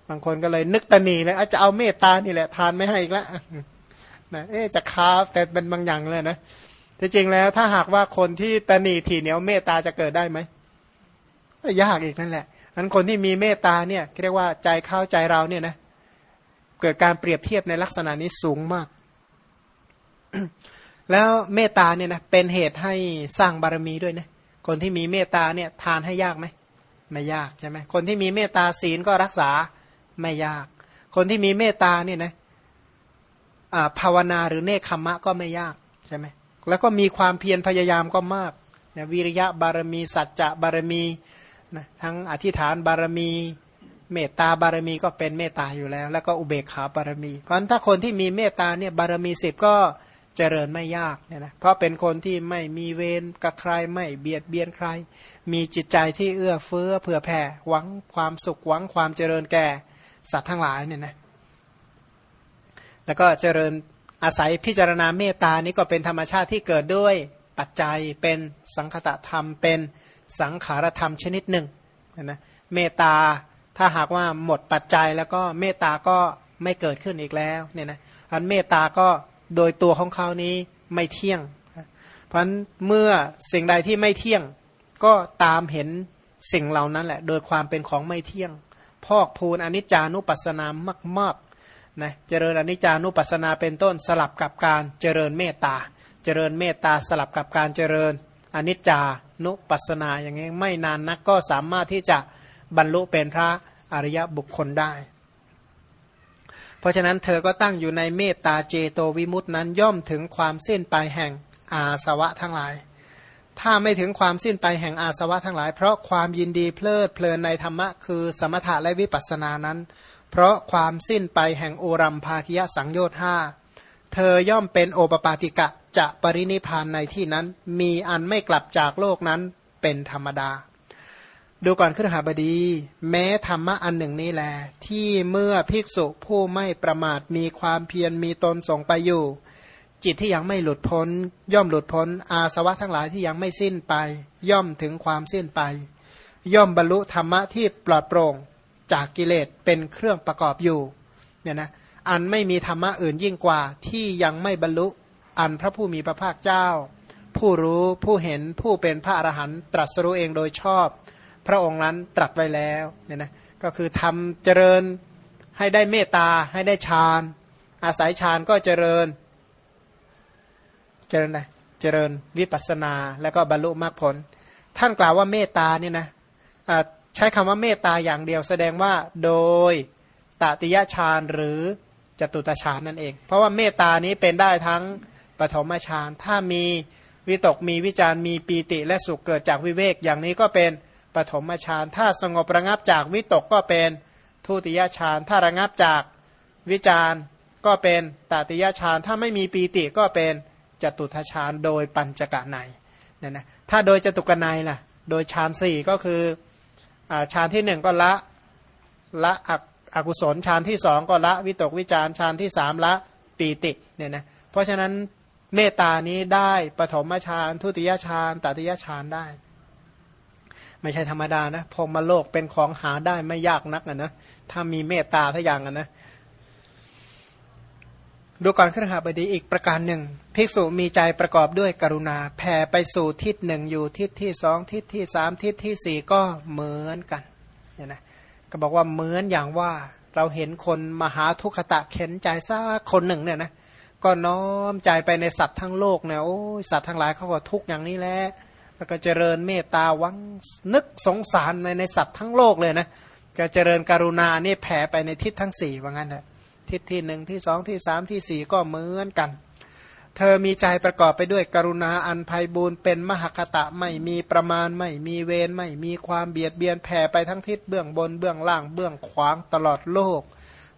บางคนก็เลยนึกตนีเลยอาจจะเอาเมตตานี่แหละทานไม่ให้อีกแล้วนะเอ๊จะค้าแต่เป็นบางอย่างเลยนะที่จริงแล้วถ้าหากว่าคนที่ตนีทีเหนียวเมตตาจะเกิดได้ไหม ยากอีกนั่นแหละอันคนที่มีเมตตาเนี่ยเรียกว่าใจเข้าใจเราเนี่ยนะเกิดการเปรียบเทียบในลักษณะนี้สูงมาก แล้วเมตตาเนี่ยนะเป็นเหตุให้สร้างบารมีด้วยนะคนที่มีเมตตาเนี่ยทานให้ยากไหมไม่ยากใช่ไหมคนที่มีเมตตาศีลก็รักษาไม่ยาก คนที่มีเมตตาเนี่ยนะภาวนาหรือเนคขมะก็ไม่ยากใช่ไหมแล้วก็มีความเพียรพยายามก็มากนะวิริยะบารมี สัจจะบารมี นะทั้งอธิษฐานบารมีเมตตาบารมีก็เป็นเมตตาอยู่แล้ว แล้วก็อุเบกขาบารมี เพราะฉะนั้นถ้าคนที่มีเมตตาเนี่ยบารมีสิบก็เจริญไม่ยากเนี่ยนะเพราะเป็นคนที่ไม่มีเวรกับใครไม่เบียดเบียนใคร มีจิตใจที่เอื้อเฟื้อเผื่อแผ่หวังความสุขหวังความเจริญแก่สัตว์ทั้งหลายเนี่ยนะแล้วก็เจริญอาศัยพิจารณาเมตตานี้ก็เป็นธรรมชาติที่เกิดด้วยปัจจัยเป็นสังคตะธรรมเป็น สังขารธรรมชนิดหนึ่งนะเมตตาถ้าหากว่าหมดปัจจัยแล้วก็เมตตาก็ไม่เกิดขึ้นอีกแล้วเนี่ยนะอันเมตตาก็โดยตัวของเขานี้ไม่เที่ยง เพราะฉะนั้นเมื่อสิ่งใดที่ไม่เที่ยงก็ตามเห็นสิ่งเหล่านั้นแหละ โดยความเป็นของไม่เที่ยง พอกพูนอนิจจานุปัสสนามากๆนะเจริญอนิจจานุปัสสนาเป็นต้นสลับกับการเจริญเมตตา เจริญเมตตาสลับกับการเจริญอนิจจา นุปัสนาอย่างนี้ไม่นานนักก็สามารถที่จะบรรลุเป็นพระอริยบุคคลได้ เพราะฉะนั้นเธอก็ตั้งอยู่ในเมตตาเจโตวิมุตินั้นย่อมถึงความสิ้นไปแห่งอาสวะทั้งหลาย ถ้าไม่ถึงความสิ้นไปแห่งอาสวะทั้งหลาย เพราะความยินดีเพลิดเพลินในธรรมะคือสมถะและวิปัสสนานั้น เพราะความสิ้นไปแห่งโอรัมภาคิยสังโยชน์ห้า เธอย่อมเป็นโอปปาติกะจะปรินิพานในที่นั้น มีอันไม่กลับจากโลกนั้นเป็นธรรมดา ดูก่อนขึ้นหาบดี แม้ธรรมะอันหนึ่งนี้แหลที่เมื่อภิกษุผู้ไม่ประมาทมีความเพียรมีตนส่งไปอยู่ จิตที่ยังไม่หลุดพ้น ย่อมหลุดพ้น อาสวะทั้งหลายที่ยังไม่สิ้นไป ย่อมถึงความสิ้นไป ย่อมบรรลุธรรมะที่ปลอดโปร่งจากกิเลสเป็นเครื่องประกอบอยู่เนี่ยนะ อันไม่มีธรรมะอื่นยิ่งกว่าที่ยังไม่บรรลุอันพระผู้มีพระภาคเจ้า ผู้รู้ผู้เห็นผู้เป็นพระอรหันต์ตรัสรู้เองโดยชอบ พระองค์นั้นตรัสไว้แล้วเนี่ยนะก็คือทำเจริญให้ได้เมตตาให้ได้ฌานอาศัยฌานก็เจริญ เจริญนะเจริญวิปัสนาแล้วก็บรรลุมรรคผล ท่านกล่าวว่าเมตตาเนี่ยนะใช้คำว่าเมตตาอย่างเดียวแสดงว่าโดยตติยฌานหรือ จตุตฌานนั่นเอง เพราะว่าเมตตานี้เป็นได้ทั้งปฐมฌาน ถ้ามีวิตกมีวิจารมีปีติและสุขเกิดจากวิเวกอย่างนี้ก็เป็นปฐมฌาน ถ้าสงบระงับจากวิตกก็เป็นทุติยฌาน ถ้าระงับจากวิจารก็เป็นตติยฌาน ถ้าไม่มีปีติก็เป็นจตุทฌานโดยปัญจกะในนี่นะถ้าโดยจตุกะในล่ะ โดยฌานสี่ก็คือฌานที่หนึ่งก็ละละอัก อกุศลฌานที่สองก็ละวิตกวิจารฌานที่สามละปีติเนี่ยนะเพราะฉะนั้นเมตตานี้ได้ปฐมฌานทุติยฌานตติยฌานได้ ไม่ใช่ธรรมดานะพรมโลกเป็นของหาได้ไม่ยากนักนะถ้ามีเมตตาทุกอย่างนะดูก่อนขึ้นหาบดีอีกประการหนึ่ง ภิกษุมีใจประกอบด้วยกรุณาแผ่ไปสู่ทิศหนึ่งอยู่ทิศที่สองทิศที่สามทิศที่สี่ก็เหมือนกันเนี่ยนะ ก็บอกว่าเหมือนอย่างว่าเราเห็นคนมหาทุกขตะเข็นใจซะคนหนึ่งเนี่ยนะก็น้อมใจไปในสัตว์ทั้งโลกเนี่ยโอ้สัตว์ทั้งหลายเขาก็ทุกอย่างนี้แหละแล้วก็เจริญเมตตาวังนึกสงสารในในสัตว์ทั้งโลกเลยนะก็เจริญกรุณานี่แผ่ไปในทิศทั้งสี่ว่างั้นแหละทิศที่หนึ่งที่สองที่สามที่สี่ก็เหมือนกัน เธอมีใจประกอบไปด้วยกรุณาอันภัยบูนเป็นมหคตะไม่มีประมาณไม่มีเวรไม่มีความเบียดเบียนแผ่ไปทั้งทิศเบื้องบนเบื้องล่างเบื้องขวางตลอดโลก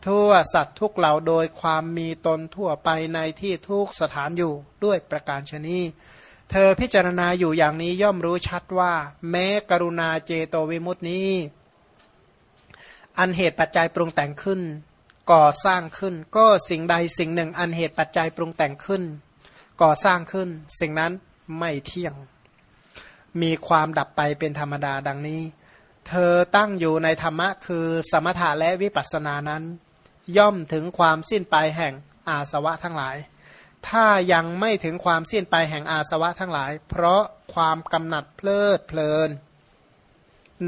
ทั่วสัตว์ทุกเหล่าโดยความมีตนทั่วไปในที่ทุกสถานอยู่ด้วยประการชนีเธอพิจารณาอยู่อย่างนี้ย่อมรู้ชัดว่า แม้กรุณาเจโตวิมุตินี้ อันเหตุปัจจัยปรุงแต่งขึ้น ก่อสร้างขึ้น ก็สิ่งใดสิ่งหนึ่งอันเหตุปัจจัยปรุงแต่งขึ้น ก่อสร้างขึ้น สิ่งนั้นไม่เที่ยง มีความดับไปเป็นธรรมดาดังนี้ เธอตั้งอยู่ในธรรมะคือสมถะและวิปัสสนานั้น ย่อมถึงความสิ้นไปแห่งอาสวะทั้งหลาย ถ้ายังไม่ถึงความสิ้นไปแห่งอาสวะทั้งหลาย เพราะความกำหนัดเพลิดเพลิน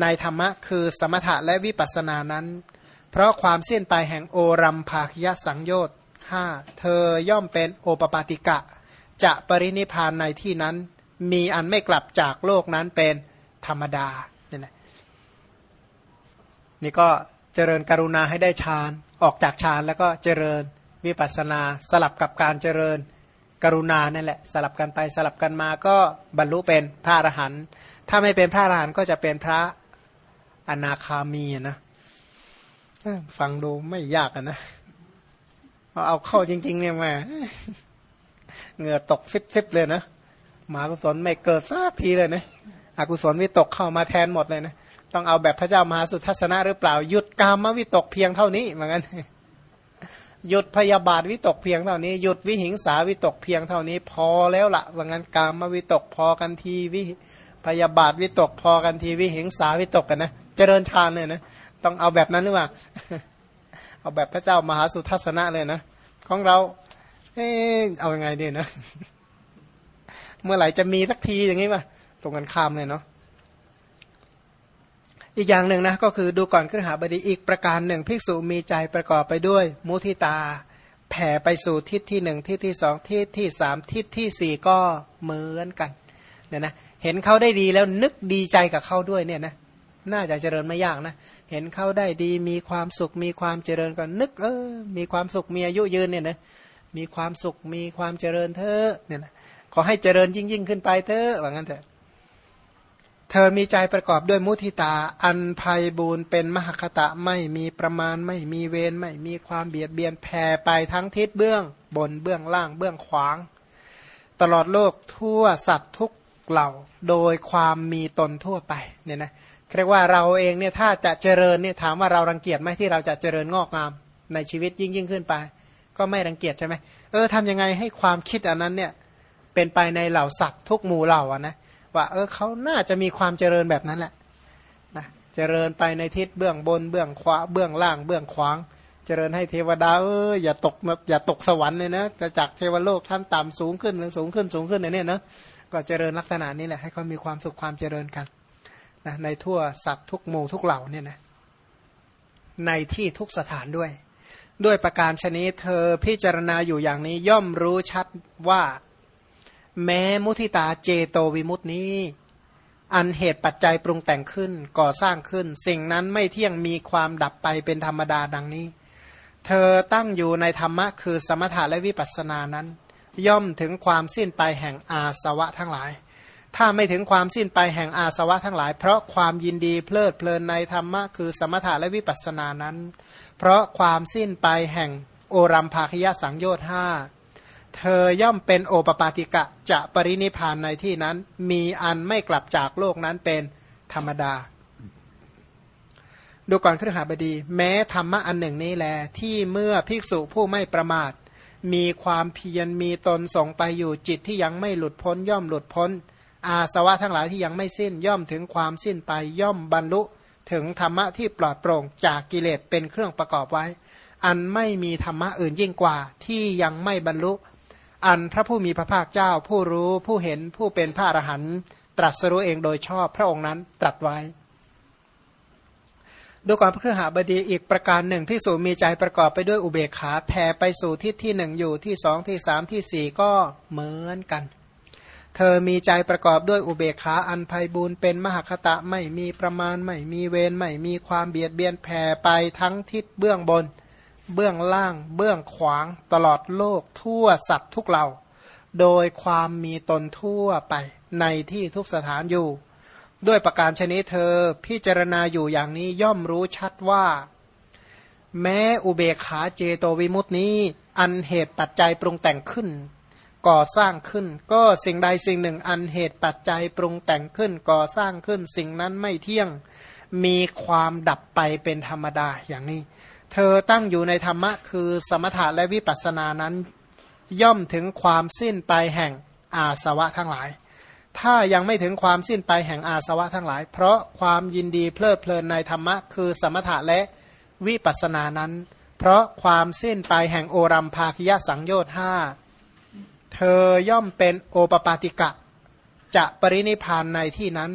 ในธรรมะคือสมถะและวิปัสสนานั้น เพราะความสิ้นไปแห่งโอรัมภาคยสังโยชน์ห้าเธอย่อมเป็นโอปปาติกะ จะปรินิพานในที่นั้น มีอันไม่กลับจากโลกนั้นเป็นธรรมดาเนี่ยนะนี่ก็เจริญกรุณาให้ได้ฌานออกจากฌานแล้วก็เจริญวิปัสสนาสลับกับการเจริญกรุณานั่นแหละสลับกันไปสลับกันมาก็บรรลุเป็นพระอรหันต์ถ้าไม่เป็นพระอรหันต์ก็จะเป็นพระอนาคามีนะ ฟังดูไม่ยากนะเอาเข้าจริง ๆ เนี่ยมาเหงื่อตกซิบๆเลยนะมากุศลไม่เกิดสักทีเลยนะอกุศลวิตกเข้ามาแทนหมดเลยนะต้องเอาแบบพระเจ้ามหาสุทัศนะหรือเปล่าหยุดกามมวิตกเพียงเท่านี้เหมือนกันหยุดพยาบาทวิตกเพียงเท่านี้หยุดวิหิงสาวิตกเพียงเท่านี้ พอแล้วละว่างั้นกามมวิตกพอกันทีวิพยาบาทวิตกพอกันทีวิหิงสาวิตกกันนะเจริญฌานเลยนะ ต้องเอาแบบนั้นหรือเปล่าเอาแบบพระเจ้ามหาสุทัศนะเลยนะของเรา เออเอาอยัางไงดีนะ เมื่อไหร่จะมีสักทีอย่างนี้ป่ะตรงกันข้ามเลยเนาะอีกอย่างหนึ่งนะก็คือดูก่อนขึ้นหาบดีอีกประการหนึ่งภิกษุมีใจประกอบไปด้วย มุทิตา แผ่ไปสู่ทิศที่หนึ่งทิศที่สองทิศที่สามทิศที่สี่ก็เหมือนกันเนี่ยนะเห็นเขาได้ดีแล้วนึกดีใจกับเขาด้วยเนี่ยนะ น่าจะเจริญไม่ยากนะ เห็นเขาได้ดี มีความสุข มีความเจริญก็นึก เออ มีความสุข มีอายุยืนเนี่ยนะ มีความสุข มีความเจริญเธอเนี่ยนะ ขอให้เจริญยิ่งยิ่งขึ้นไปเถอะว่างั้นเถอะ เธอมีใจประกอบด้วยมุทิตา อันภัยบูนเป็นมหคตะไม่มีประมาณ ไม่มีเวร ไม่มีความเบียดเบียนแผ่ไปทั้งทิศเบื้อง บนเบื้องล่าง เบื้องขวาง ตลอดโลกทั่วสัตว์ทุกเหล่า โดยความมีตนทั่วไปเนี่ยนะ เรียกว่าเราเองเนี่ยถ้าจะเจริญเนี่ยถามว่าเรารังเกียจไหมที่เราจะเจริญงอกงามในชีวิตยิ่งยิ่งขึ้นไป ก็ไม่รังเกียจใช่ไหมเออทำยังไงให้ความคิดอันนั้นเนี่ยเป็นไปในเหล่าสัตว์ทุกหมู่เหล่าอะนะว่าเออเขาน่าจะมีความเจริญแบบนั้นแหละนะเจริญไปในทิศเบื้องบนเบื้องขวาเบื้องล่าง เบื้องขวาง เจริญให้เทวดาเอออย่าตกอย่าตกสวรรค์เลยนะจะจากเทวโลกท่านต่ำสูงขึ้นสูงขึ้นสูงขึ้นเนี่ยเนาะก็เจริญลักษณะนี้แหละให้เขามีความสุขความเจริญกัน นะในทั่วสัตว์ทุกหมู่ทุกเหล่าเนี่ยนะในที่ทุกสถานด้วย ด้วยประการชนิดเธอพิจารณาอยู่อย่างนี้ย่อมรู้ชัดว่า แม้มุทิตาเจโตวิมุตินี้ อันเหตุปัจจัยปรุงแต่งขึ้นก่อสร้างขึ้น สิ่งนั้นไม่เที่ยงมีความดับไปเป็นธรรมดาดังนี้ เธอตั้งอยู่ในธรรมะคือสมถะและวิปัสสนานั้น ย่อมถึงความสิ้นไปแห่งอาสวะทั้งหลาย ถ้าไม่ถึงความสิ้นไปแห่งอาสวะทั้งหลาย เพราะความยินดีเพลิดเพลินในธรรมะคือสมถะและวิปัสสนานั้น เพราะความสิ้นไปแห่งโอรัมภาคยสังโยชน์ห้าเธอย่อมเป็นโอปปาติกะจะปรินิพานในที่นั้น มีอันไม่กลับจากโลกนั้นเป็นธรรมดา ดูก่อนครหาบดี แม้ธรรมะอันหนึ่งนี้แล ที่เมื่อภิกษุผู้ไม่ประมาท มีความเพียรมีตนส่งไปอยู่จิตที่ยังไม่หลุดพ้นย่อมหลุดพ้น อาสวะทั้งหลายที่ยังไม่สิ้นย่อมถึงความสิ้นไปย่อมบรรลุถึงธรรมะที่ปลอดโปร่งจากกิเลสเป็นเครื่องประกอบไว้ อันไม่มีธรรมะอื่นยิ่งกว่าที่ยังไม่บรรลุ อันพระผู้มีพระภาคเจ้าผู้รู้ผู้เห็นผู้เป็นพระอรหันต์ตรัสรู้เองโดยชอบพระองค์นั้นตรัสไว้ดูก่อนพระคหาบดีอีกประการหนึ่งที่สูมีใจประกอบไปด้วยอุเบกขาแผ่ไปสู่ทิศที่หนึ่งอยู่ที่สองที่สามที่สี่ก็เหมือนกัน เธอมีใจประกอบด้วยอุเบกขาอันภัยบูนเป็นมหคตะไม่มีประมาณไม่มีเวรไม่มีความเบียดเบียนแผ่ไปทั้งทิศเบื้องบน เบื้องล่าง เบื้องขวางตลอดโลกทั่วสัตว์ทุกเหล่า โดยความมีตนทั่วไปในที่ทุกสถานอยู่ ด้วยประการชนิดเธอพิจารณาอยู่อย่างนี้ย่อมรู้ชัดว่า แม้อุเบกขาเจโตวิมุตินี้ อันเหตุปัจจัยปรุงแต่งขึ้น ก่อสร้างขึ้น ก็สิ่งใดสิ่งหนึ่งอันเหตุปัจจัยปรุงแต่งขึ้นก่อสร้างขึ้นสิ่งนั้นไม่เที่ยงมีความดับไปเป็นธรรมดาอย่างนี้ เธอตั้งอยู่ในธรรมะคือสมถะและวิปัสสนานั้น ย่อมถึงความสิ้นไปแห่งอาสวะทั้งหลาย ถ้ายังไม่ถึงความสิ้นไปแห่งอาสวะทั้งหลาย เพราะความยินดีเพลิดเพลินในธรรมะคือสมถะและวิปัสสนานั้น เพราะความสิ้นไปแห่งโอรัมภาคยสังโยชน์ห้า เธอย่อมเป็นโอปปาติกะ จะปรินิพานในที่นั้น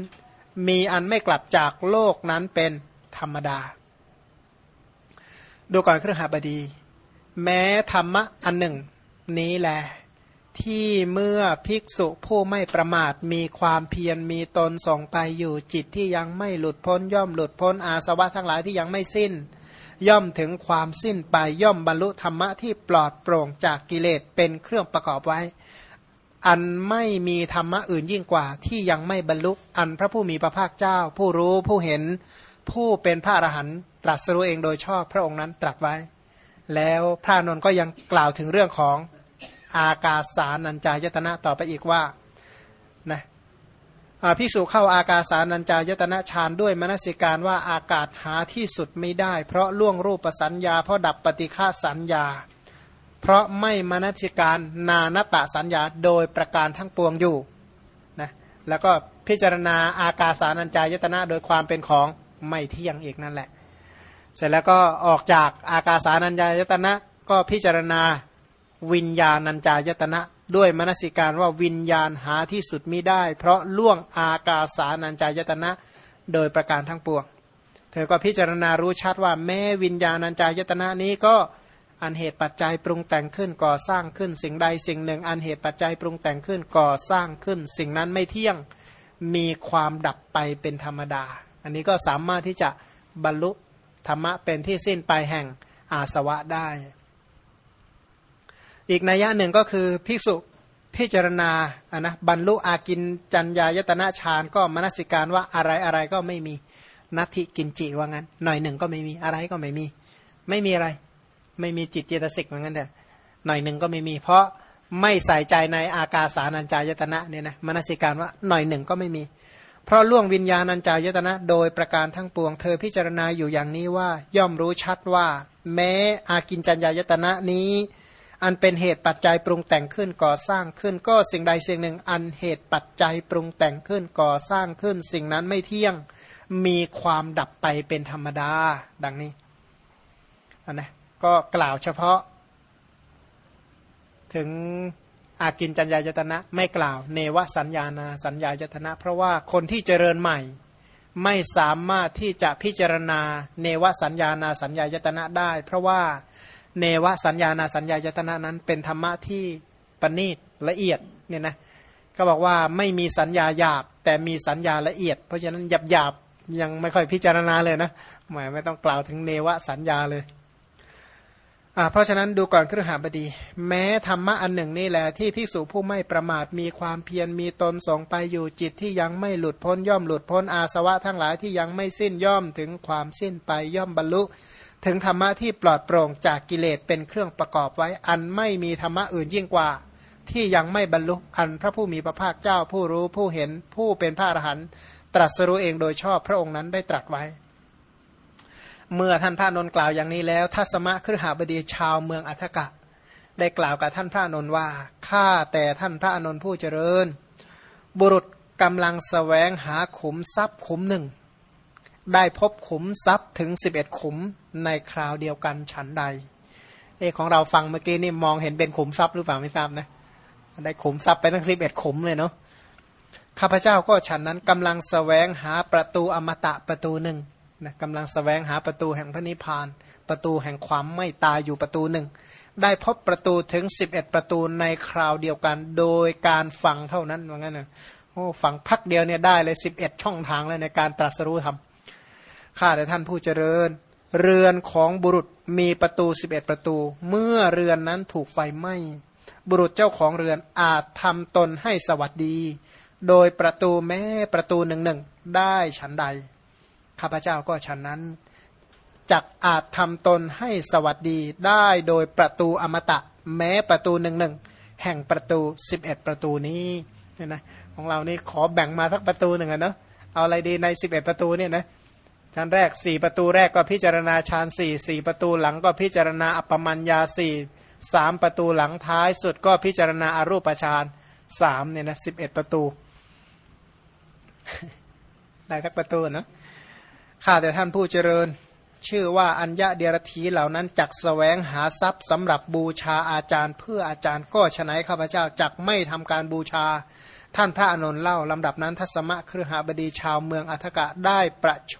มีอันไม่กลับจากโลกนั้นเป็นธรรมดา ดูก่อนเครือหาบดี แม้ธรรมะอันหนึ่ง นี้แหละที่เมื่อภิกษุผู้ไม่ประมาทมีความเพียรมีตนส่งไปอยู่จิตที่ยังไม่หลุดพ้นย่อมหลุดพ้นอาสวะทั้งหลายที่ยังไม่สิ้น ย่อมถึงความสิ้นไปย่อมบรรลุธรรมะที่ปลอดโปร่งจากกิเลสเป็นเครื่องประกอบไว้ อันไม่มีธรรมะอื่นยิ่งกว่า ที่ยังไม่บรรลุอันพระผู้มีพระภาคเจ้า ผู้รู้ผู้เห็นผู้เป็นพระอรหันต์ตรัสรู้เองโดยชอบพระองค์นั้นตรัสไว้ แล้วพระนนท์ก็ยังกล่าวถึงเรื่องของอากาสานัญจายตนะต่อไปอีกว่า พิสูจเข้าอากาสานัญจายตนะฌานด้วยมนสิการว่าอากาศหาที่สุดไม่ได้ เพราะล่วงรูปสัญญา เพราะดับปฏิฆาสัญญา เพราะไม่มนสิการนานตะสัญญาโดยประการทั้งปวงอยู่นะแล้วก็พิจารณาอากาสานัญจายตนะโดยความเป็นของไม่เที่ยงอีกนั่นแหละ เสร็จแล้วก็ออกจากอากาสานัญญายตนะก็พิจารณาวิญญาณัญจายตนะ ด้วยมนสิการว่าวิญญาณหาที่สุดมิได้ เพราะล่วงอากาสานัญจายตนะโดยประการทั้งปวง เธอก็พิจารณารู้ชัดว่าแม้วิญญาณัญจายตนะนี้ก็อันเหตุปัจจัยปรุงแต่งขึ้นก่อสร้างขึ้นสิ่งใดสิ่งหนึ่ง อันเหตุปัจจัยปรุงแต่งขึ้นก่อสร้างขึ้น สิ่งนั้นไม่เที่ยงมีความดับไปเป็นธรรมดา อันนี้ก็สามารถที่จะบรรลุธรรมะเป็นที่สิ้นไปแห่งอาสวะได้ อีกนัยยะหนึ่งก็คือภิกษุพิจารณาอะนะบรรลุอากินจัญญายตนะฌานก็มนสิการว่าอะไรอะไรก็ไม่มีนัตถิกินจิว่างั้น หน่อยหนึ่งก็ไม่มีอะไรก็ไม่มี ไม่มีอะไร ไม่มีจิตเจตสิกว่างั้นแต่หน่อยหนึ่งก็ไม่มี เพราะไม่ใส่ใจในอากาสานัญจายตนะเนี่ยนะมนสิการว่าหน่อยหนึ่งก็ไม่มี เพราะล่วงวิญญาณัญจายตนะ โดยประการทั้งปวง เธอพิจารณาอยู่อย่างนี้ว่า ย่อมรู้ชัดว่า แม้อากินจัญญายตนะนี้ อันเป็นเหตุปัจจัยปรุงแต่งขึ้นก่อสร้างขึ้น ก็สิ่งใดสิ่งหนึ่ง อันเหตุปัจจัยปรุงแต่งขึ้นก่อสร้างขึ้น สิ่งนั้นไม่เที่ยงมีความดับไปเป็นธรรมดา ดังนี้นนะก็กล่าวเฉพาะ ถึงอากินจัญญายตนะ ไม่กล่าว เนวสัญญาณาสัญญายตนะ เพราะว่าคนที่เจริญใหม่ ไม่สามารถที่จะพิจารณา เนวสัญญาณาสัญญายตนะได้ เพราะว่า เนวสัญญาณสัญญายตนะนั้น เป็นธรรมะที่ปณีตละเอียดเนี่ยนะก็บอกว่าไม่มีสัญญาหยาบ แต่มีสัญญาละเอียด เพราะฉะนั้นหยาบหยาบยังไม่ค่อยพิจารณาเลยนะหมายไม่ต้องกล่าวถึงเนวสัญญาเลยเพราะฉะนั้นดูก่อนครหาบดี แม้ธรรมะอันหนึ่งนี่แหละที่ภิกษุผู้ไม่ประมาทมีความเพียรมีตนส่งไปอยู่จิตที่ยังไม่หลุดพ้นย่อมหลุดพ้นอาสวะทั้งหลายที่ยังไม่สิ้นย่อมถึงความสิ้นไปย่อมบรรลุ ถึงธรรมะที่ปลอดโปร่งจากกิเลสเป็นเครื่องประกอบไว้ อันไม่มีธรรมะอื่นยิ่งกว่า ที่ยังไม่บรรลุอันพระผู้มีพระภาคเจ้าผู้รู้ผู้เห็นผู้เป็นพระอรหันต์ตรัสรู้เองโดยชอบพระองค์นั้นได้ตรัสไว้ เมื่อท่านพระนนท์กล่าวอย่างนี้แล้วทัศมะครหาบดีชาวเมืองอัฐกะ ได้กล่าวกับท่านพระนนท์ว่าข้าแต่ท่านพระนนท์ผู้เจริญ บุรุษกำลังสแสวงหาขุมทรัพย์ขุมหนึ่ง ได้พบขุมทรัพย์ถึงสิบเอ็ดขุมในคราวเดียวกันฉันใด เอของเราฟังเมื่อกี้นี่มองเห็นเป็นขุมทรัพย์หรือเปล่าไม่ทราบนะได้ขุมทรัพย์ไปทั้งสิบเอ็ดขุมเลยเนาะข้าพเจ้าก็ฉันนั้นกำลังสแสวงหาประตูอมตะประตูหนึ่งนะกำลังสแสวงหาประตูแห่งพระนิพพาน ประตูแห่งความไม่ตายอยู่ประตูหนึ่งได้พบประตูถึงสิบเอ็ดประตูในคราวเดียวกัน โดยการฟังเท่านั้นว่างั้นนะโอ้ฟังพักเดียวเนี่ยได้เลยสิบเอ็ดช่องทางเลยในการตรัสรู้ธรรม ข้าแต่ท่านผู้เจริญ เรือนของบุรุษมีประตูสิบเอ็ดประตู เมื่อเรือนนั้นถูกไฟไหม้บุรุษเจ้าของเรือนอาจทำตนให้สวัสดี โดยประตูแม้ประตูหนึ่งหนึ่งได้ฉันใด ข้าพเจ้าก็ฉันนั้นจักอาจทำตนให้สวัสดีได้โดยประตูอมตะ แม้ประตูหนึ่งหนึ่งแห่งประตูสิบเอ็ดประตูนี้เนี่ยนะของเรานี่ขอแบ่งมาสักประตูหนึ่งอะเนาะเอาอะไรดีในสิบเอ็ดประตูเนี่ยนะ ชั้นแรกสี่ประตูแรกก็พิจารณาฌานสี่สี่ประตูหลังก็พิจารณาอัปปมัญญาสี่สามประตูหลังท้ายสุดก็พิจารณาอารูปฌานสามเนี่ยนะสิบเอ็ดประตู ได้ทักประตูนะข้าแต่ท่านผู้เจริญ ชื่อว่าอัญญาเดียรถีเหล่านั้นจักสแสวงหาทรัพย์สำหรับบูชาอาจารย์ เพื่ออาจารย์ก็ฉนัยข้าพเจ้าจักไม่ทำการบูชา ท่านพระอนุนเล่าลำดับนั้นทัศมะเครหาบดีชาวเมืองอัฐกะได้ประชุ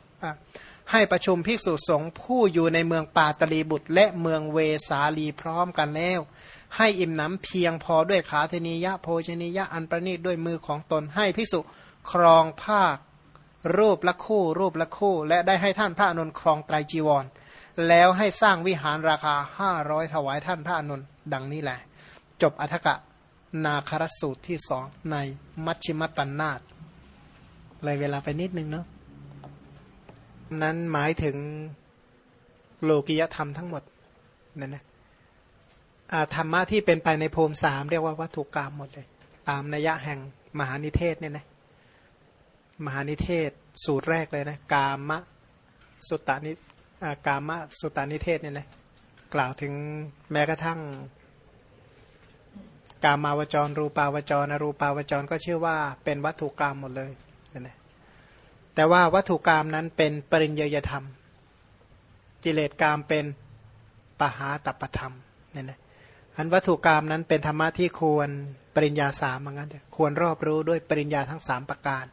ให้ประชุมภิกษุสงฆ์ผู้อยู่ในเมืองปาตลีบุตร และเมืองเวสาลีพร้อมกันแล้ว ให้อิ่มหนำเพียงพอด้วยขาเทนิยะโภชนิยะอันประณีตด้วยมือของตนให้ภิกษุครองภาครูปละคู่รูปละคู่ และได้ให้ท่านพระอนุนครองไตรจีวร แล้วให้สร้างวิหารราคาห้าร้อยถวายท่านพระอนุนดังนี้แหละ จบอัฏกะนาคารสูตรที่สองในมัชชิมปัญนาตเลยเวลาไปนิดนึงเนาะ นั้นหมายถึงโลกิยธรรมทั้งหมดนั่นนะธรรมะที่เป็นไปในภูมิสามเรียกว่าวัตถุกรรมหมดเลย ตามนัยยะแห่งมหานิเทศเนี่ยนะมหานิเทศสูตรแรกเลยนะกามะสุตตานิกามะสุตตานิเทศเนี่ยนะกล่าวถึงแม้กระทั่ง กามาวจร รูปาวจรอรูปาวจรก็ชื่อว่าเป็นวัตถุกรรมหมดเลย แต่ว่าวัตถุกรรมนั้นเป็นปริญญยธรรม กิเลสกรรมเป็นปหาตัปธรรมเนี่ยนะอันวัตถุกรรมนั้นเป็นธรรมะที่ควรปริญญาสามเหมือนกันควรรอบรู้ด้วยปริญญาทั้งสามประการ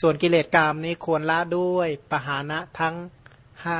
ส่วนกิเลสกรรมนี้ควรละด้วยปหานะทั้งห้า